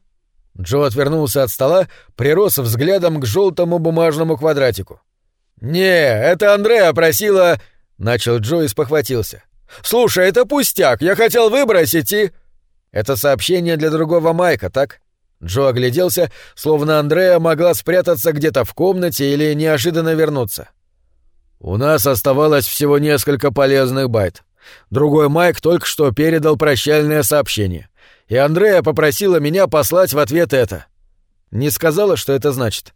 Джо отвернулся от стола, прирос взглядом к желтому бумажному квадратику. «Не, это Андреа просила...» — начал Джо и спохватился. «Слушай, это пустяк, я хотел выбросить и...» «Это сообщение для другого Майка, так?» Джо огляделся, словно Андреа могла спрятаться где-то в комнате или неожиданно вернуться. «У нас оставалось всего несколько полезных байт. Другой Майк только что передал прощальное сообщение, и Андреа попросила меня послать в ответ это. Не сказала, что это значит.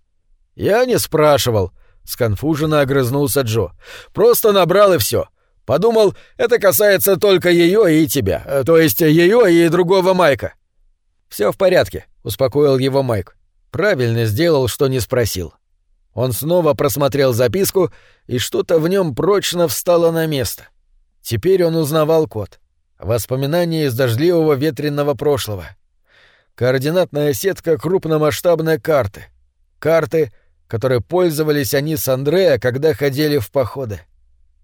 Я не спрашивал», — сконфуженно огрызнулся Джо. «Просто набрал и все. Подумал, это касается только ее и тебя, э, то есть ее и другого Майка». Все в порядке», — успокоил его Майк. «Правильно сделал, что не спросил». Он снова просмотрел записку, и что-то в нем прочно встало на место. Теперь он узнавал код. Воспоминания из дождливого ветренного прошлого. Координатная сетка крупномасштабной карты. Карты, которой пользовались они с Андреа, когда ходили в походы.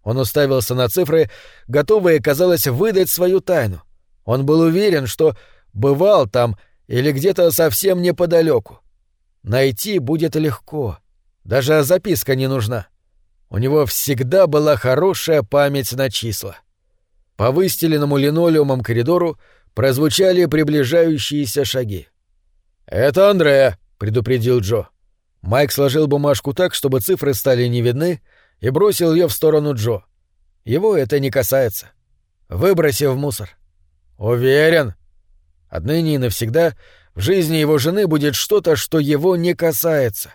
Он уставился на цифры, готовые, казалось, выдать свою тайну. Он был уверен, что бывал там или где-то совсем неподалеку. Найти будет легко. Даже записка не нужна. У него всегда была хорошая память на числа. По выстеленному линолеумом коридору прозвучали приближающиеся шаги. «Это Андреа», — предупредил Джо. Майк сложил бумажку так, чтобы цифры стали не видны, и бросил ее в сторону Джо. Его это не касается. Выброси в мусор. «Уверен», Отныне и навсегда в жизни его жены будет что-то, что его не касается.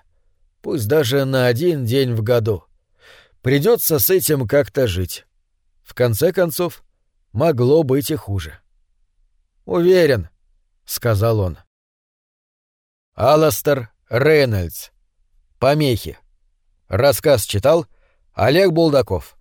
Пусть даже на один день в году. Придется с этим как-то жить. В конце концов, могло быть и хуже. «Уверен», — сказал он. Аластер Рейнольдс. Помехи. Рассказ читал Олег Булдаков.